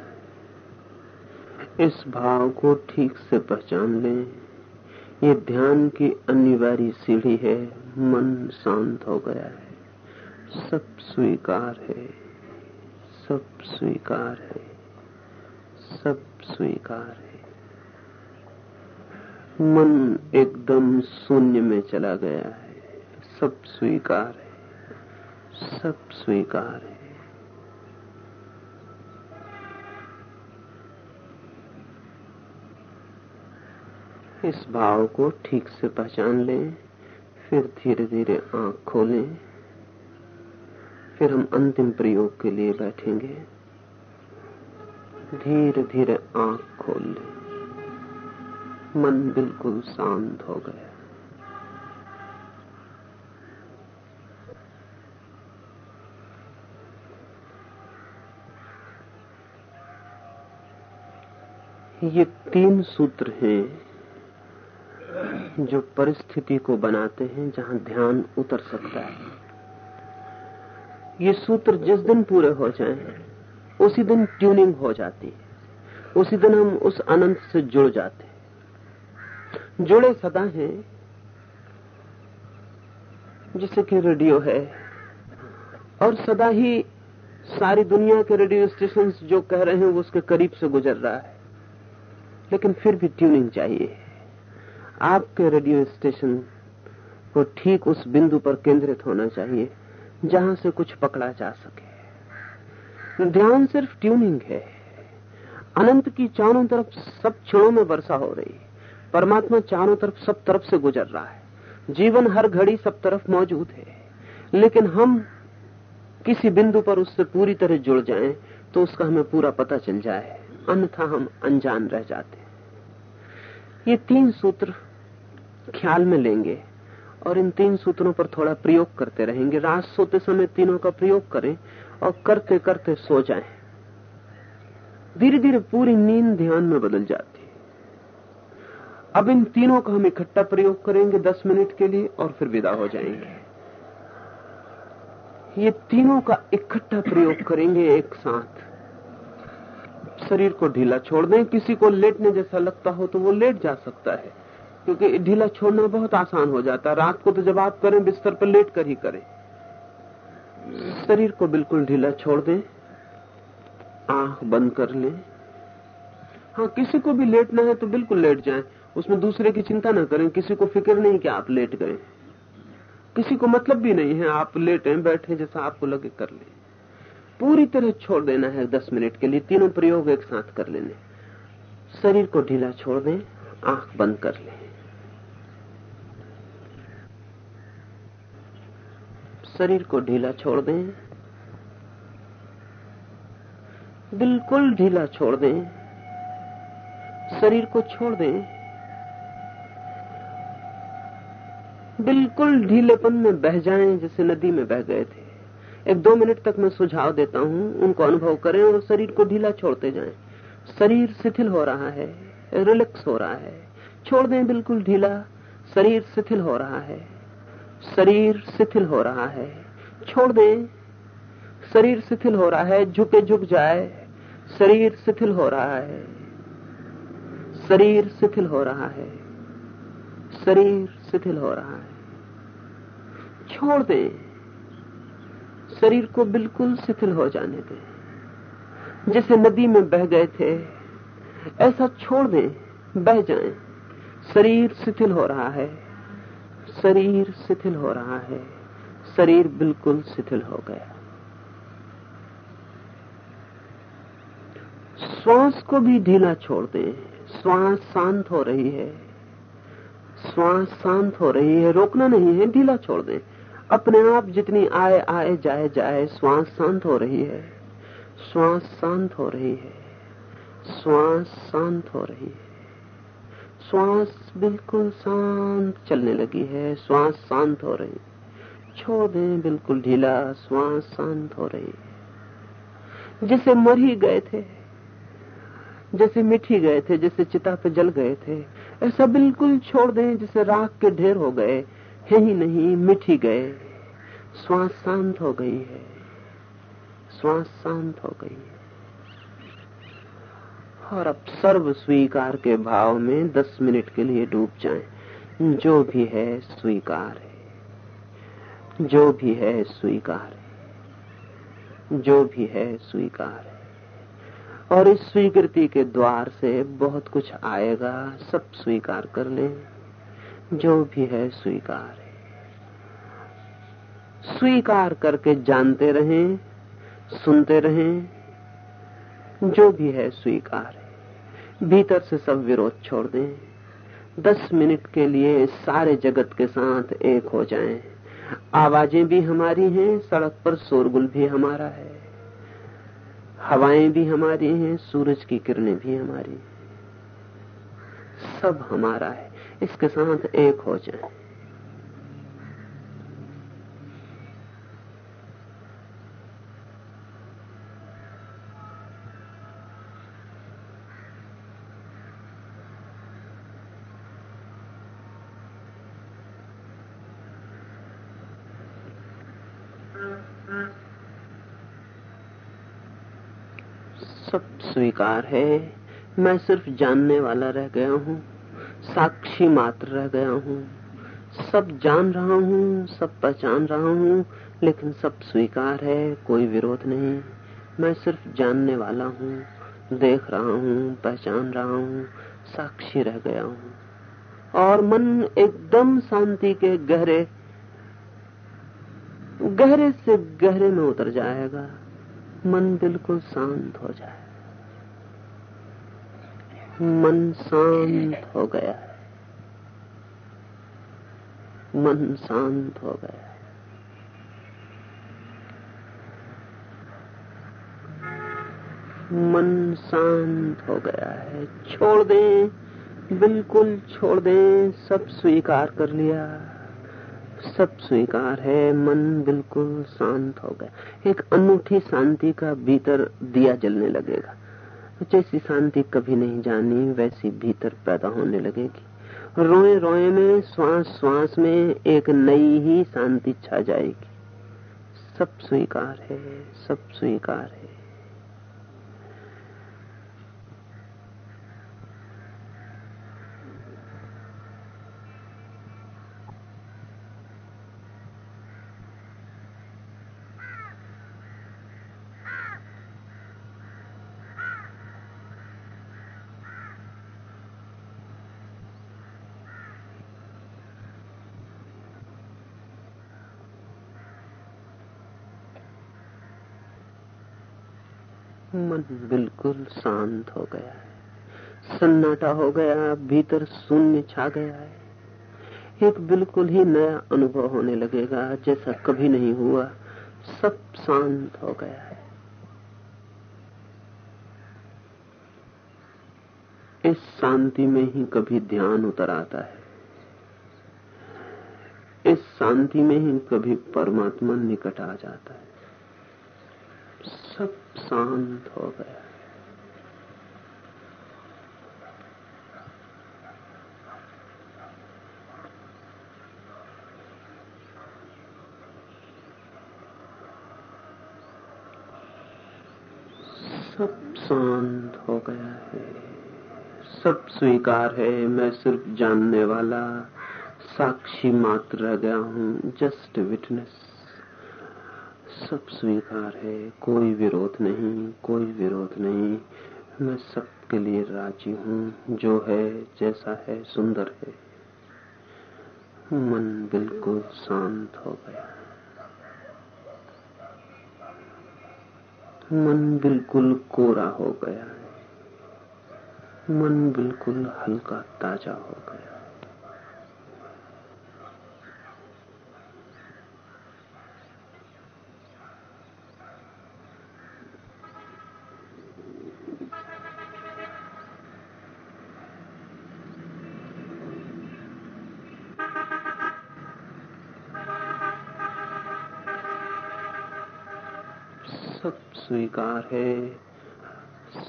इस भाव को ठीक से पहचान लें। ये ध्यान की अनिवार्य सीढ़ी है। मन शांत हो गया है। सब स्वीकार है। सब स्वीकार है। सब स्वीकार है। मन एकदम शून्य में चला गया है। सब स्वीकार है। सब स्वीकार है। इस भाव को ठीक से पहचान लें, फिर धीरे धीरे आँख खोलें। फिर हम अंतिम प्रयोग के लिए बैठेंगे। धीरे धीरे आँख खोल लें। मन बिल्कुल शांत हो गया। ये तीन सूत्र हैं जो परिस्थिति को बनाते हैं जहाँ ध्यान उतर सकता है। ये सूत्र जिस दिन पूरे हो जाएँ, उसी दिन ट्यूनिंग हो जाती है। उसी दिन हम उस अनंत से जुड़ जाते हैं। जुड़े सदा हैं जिसे कि रेडियो है। और सदा ही सारी दुनिया के रेडियो स्टेशन जो कह रहे हैं वो उसके करीब से गुजर रहा है। लेकिन फिर भी ट्यूनिंग चाहिए। आपके रेडियो स्टेशन को ठीक उस बिंदु पर केंद्रित होना चाहिए, जहाँ से कुछ पकड़ा जा सके। ध्यान सिर्फ़ ट्यूनिंग है। अनंत की चारों तरफ़ सब क्षणों में वर्षा हो रही है। परमात्मा चारों तरफ़ सब तरफ़ से गुजर रहा है। जीवन हर घड़ी सब तरफ़ मौजूद है। लेकिन हम किसी बिंदु पर उससे पूरी तरह जुड़ जाएँ तो उसका हमें पूरा पता चल जाए। अन्यथा हम अनजान रह जाते ये तीन सूत्र ख्याल में लेंगे और इन तीन सूत्रों पर थोड़ा प्रयोग करते रहेंगे। रात सोते समय तीनों का प्रयोग करें और करते करते सो जाएँ। धीरे धीरे पूरी नींद ध्यान में बदल जाती अब इन तीनों का हम इकट्ठा प्रयोग करेंगे दस मिनट के लिए और फिर विदा हो जाएँगे। ये तीनों का इकट्ठा प्रयोग करेंगे एक साथ। शरीर को ढीला छोड़ दें। किसी को लेटने जैसा लगता हो तो वो लेट जा सकता है। क्योंकि ढीला छोड़ना बहुत आसान हो जाता है। रात को तो जब आप करें, बिस्तर पर लेट कर ही करें। शरीर को बिल्कुल ढीला छोड़ दें। आँख बंद कर लें। हाँ किसी को भी लेटना है तो बिल्कुल लेट जाएँ। उसमें दूसरे की चिंता न करें। किसी को फ़िक्र नहीं कि आप लेट गए। किसी को मतलब भी नहीं है, आप लेटे बैठे जैसा आपको लगे, कर ले। पूरी तरह छोड़ देना है दस मिनट के लिए। तीनों प्रयोग एक साथ कर लेने। शरीर को ढीला छोड़ दें। आँख बंद कर लें। शरीर को ढीला छोड़ दें। बिल्कुल ढीला छोड़ दें। शरीर को छोड़ दें। बिल्कुल ढीलेपन में बह जाएँ, जैसे नदी में बह गए थे। एक दो मिनट तक मैं सुझाव देता हूँ, उनको अनुभव करें और शरीर को ढीला छोड़ते जाएँ। शरीर शिथिल हो रहा है, रिलैक्स हो रहा है। छोड़ दें बिल्कुल ढीला, शरीर शिथिल हो रहा है। शरीर शिथिल हो रहा है। छोड़ दें। शरीर शिथिल हो रहा है, झुके झुक जाए। शरीर शिथिल हो रहा है। शरीर शिथिल हो रहा है। शरीर शिथिल हो रहा है। छोड़ दें। शरीर को बिल्कुल शिथिल हो जाने दें। जैसे नदी में बह गए थे, ऐसा छोड़ दें, बह जाएँ। शरीर शिथिल हो रहा है। शरीर शिथिल हो रहा है। शरीर बिल्कुल शिथिल हो गया। श्वास को भी ढीला छोड़ दें। श्वास शांत हो रही है। श्वास शांत हो रही है, रोकना नहीं है, ढीला छोड़ दें। अपने आप जितनी आए आए, जाए जाए, श्वास शांत हो रही है। श्वास शांत हो रही है। श्वास शांत हो रही है। श्वास बिल्कुल शांत चलने लगी है, श्वास शांत हो रही छोड़ दें बिल्कुल ढीला, श्वास शांत हो रही है। जैसे मर ही गए थे, जैसे मिठी गए थे, जैसे चिता पे जल गए थे, ऐसा बिल्कुल छोड़ दें जैसे राख के ढेर हो गए है ही नहीं मिठी गए। श्वास शांत हो गई है, श्वास शांत हो गई है। और अब सर्व स्वीकार के भाव में दस मिनट के लिए डूब जाएँ। जो भी है, स्वीकार है। जो भी है, स्वीकार है। जो भी है, स्वीकार है। और इस स्वीकृति के द्वार से बहुत कुछ आएगा, सब स्वीकार कर ले। जो भी है, स्वीकार है। स्वीकार करके जानते रहें, सुनते रहें। जो भी है, स्वीकार है। भीतर से सब विरोध छोड़ दें। दस मिनट के लिए सारे जगत के साथ एक हो जाएँ। आवाज़ें भी हमारी हैं, सड़क पर शोरगुल भी हमारा है। हवाएँ भी हमारी हैं, सूरज की किरणें भी हमारी सब हमारा है, इसके साथ एक हो जाए सब स्वीकार है। मैं सिर्फ़ जानने वाला रह गया हूँ, साक्षी मात्र रह गया हूँ। सब जान रहा हूँ, सब पहचान रहा हूँ, लेकिन सब स्वीकार है, कोई विरोध नहीं। मैं सिर्फ़ जानने वाला हूँ, देख रहा हूँ, पहचान रहा हूँ, साक्षी रह गया हूँ। और मन एकदम शांति के गहरे गहरे से गहरे में उतर जाएगा। मन बिल्कुल शांत हो जाए मन शांत हो गया। मन शांत हो गया। मन शांत हो गया है। छोड़ दें, बिल्कुल छोड़ दें, सब स्वीकार कर लिया। सब स्वीकार है, मन बिल्कुल शांत हो गया। एक अनूठी शांति का भीतर दिया जलने लगेगा। जैसी शांति कभी नहीं जानी, वैसी भीतर पैदा होने लगेगी। रोए रोए में श्वास श्वास में एक नई ही शांति छा जाएगी। सब स्वीकार है, सब स्वीकार है। मन बिल्कुल शांत हो गया है। सन्नाटा हो गया, भीतर शून्य छा गया है। एक बिल्कुल ही नया अनुभव होने लगेगा, जैसा कभी नहीं हुआ। सब शांत हो गया है। इस शांति में ही कभी ध्यान उतर आता है। इस शांति में ही कभी परमात्मा निकट आ जाता है। सब शांत हो गया सब शांत हो गया है। सब स्वीकार है, मैं सिर्फ़ जानने वाला साक्षी मात्र रह गया हूँ जस्ट विटनेस सब स्वीकार है, कोई विरोध नहीं, कोई विरोध नहीं। मैं सबके लिए राज़ी हूँ, जो है, जैसा है, सुंदर है। मन बिल्कुल शांत हो गया। मन बिल्कुल कोरा हो गया है। मन बिल्कुल हल्का ताज़ा हो गया सब स्वीकार है।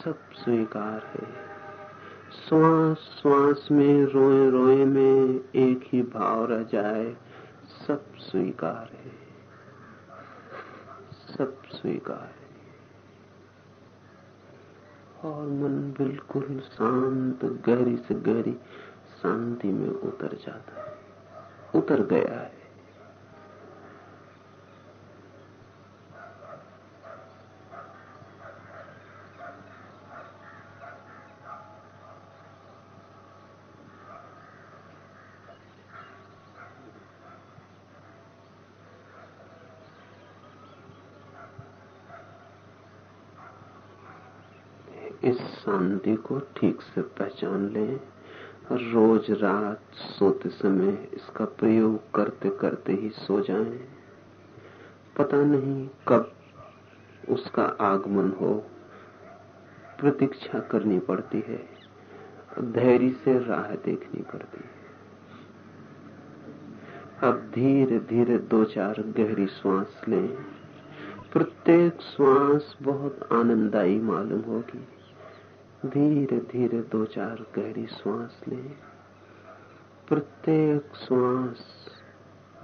सब स्वीकार है। श्वास श्वास में, रोए रोए में एक ही भाव रह जाए। सब स्वीकार है। सब स्वीकार है। और मन बिल्कुल शांत, गहरी से गहरी शांति में उतर जाता है। उतर गया है इस शांति को ठीक से पहचान लें रोज रात सोते समय इसका प्रयोग करते करते ही सो जाएँ। पता नहीं कब उसका आगमन हो, प्रतीक्षा करनी पड़ती है, धैर्य से राह देखनी पड़ती है। अब धीरे धीरे दो चार गहरी श्वास लें। प्रत्येक श्वास बहुत आनंददायी मालूम होगी। धीरे धीरे दो चार गहरी श्वास लें। प्रत्येक श्वास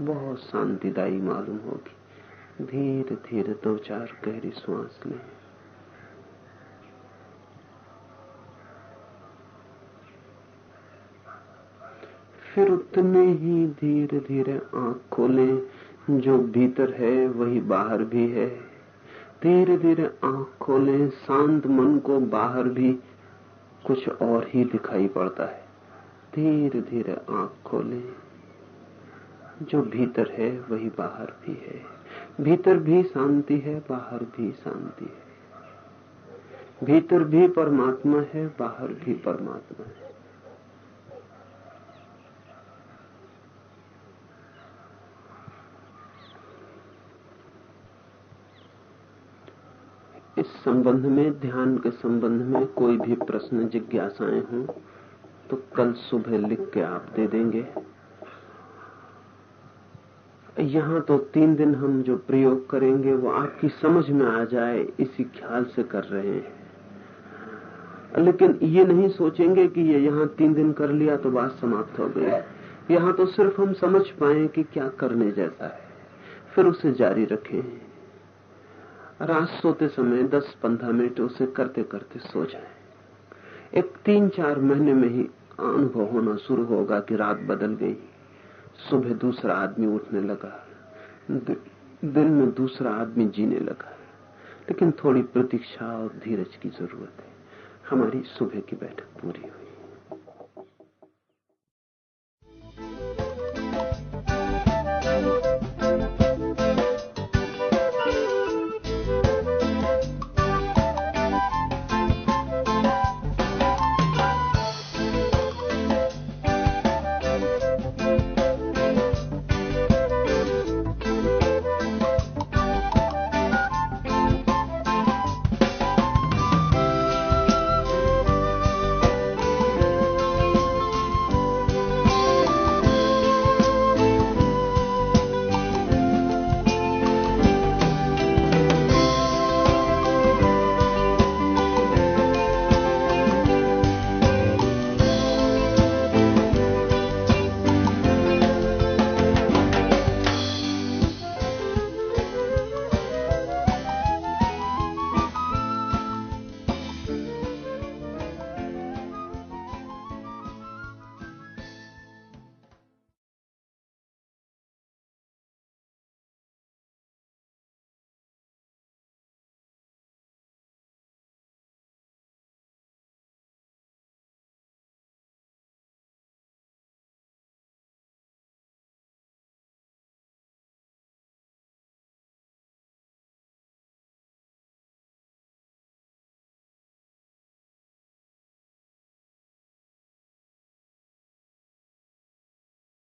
बहुत शांतिदायी मालूम होगी। धीरे धीरे दो चार गहरी श्वास लें। फिर उतने ही धीरे धीरे आँख खोलें जो भीतर है, वही बाहर भी है। धीरे धीरे आँख खोले शांत मन को बाहर भी कुछ और ही दिखाई पड़ता है। धीरे धीरे आँख खोले जो भीतर है, वही बाहर भी है। भीतर भी शांति है, बाहर भी शांति है। भीतर भी परमात्मा है, बाहर भी परमात्मा है। इस संबंध में, ध्यान के संबंध में कोई भी प्रश्न, जिज्ञासाएँ हों तो कल सुबह लिख के आप दे देंगे। यहाँ तो तीन दिन हम जो प्रयोग करेंगे, वो आपकी समझ में आ जाए, इसी ख्याल से कर रहे हैं। लेकिन ये नहीं सोचेंगे कि ये यहाँ तीन दिन कर लिया तो बात समाप्त हो गई। यहाँ तो सिर्फ़ हम समझ पाए कि क्या करने जैसा है। फिर उसे जारी रखें। रात सोते समय 10-15 मिनट उसे करते करते सो जाए। एक तीन चार महीने में ही अनुभव होना शुरू होगा कि रात बदल गई। सुबह दूसरा आदमी उठने लगा। दिन में दूसरा आदमी जीने लगा। लेकिन थोड़ी प्रतीक्षा और धीरज की ज़रूरत है। हमारी सुबह की बैठक पूरी हुई।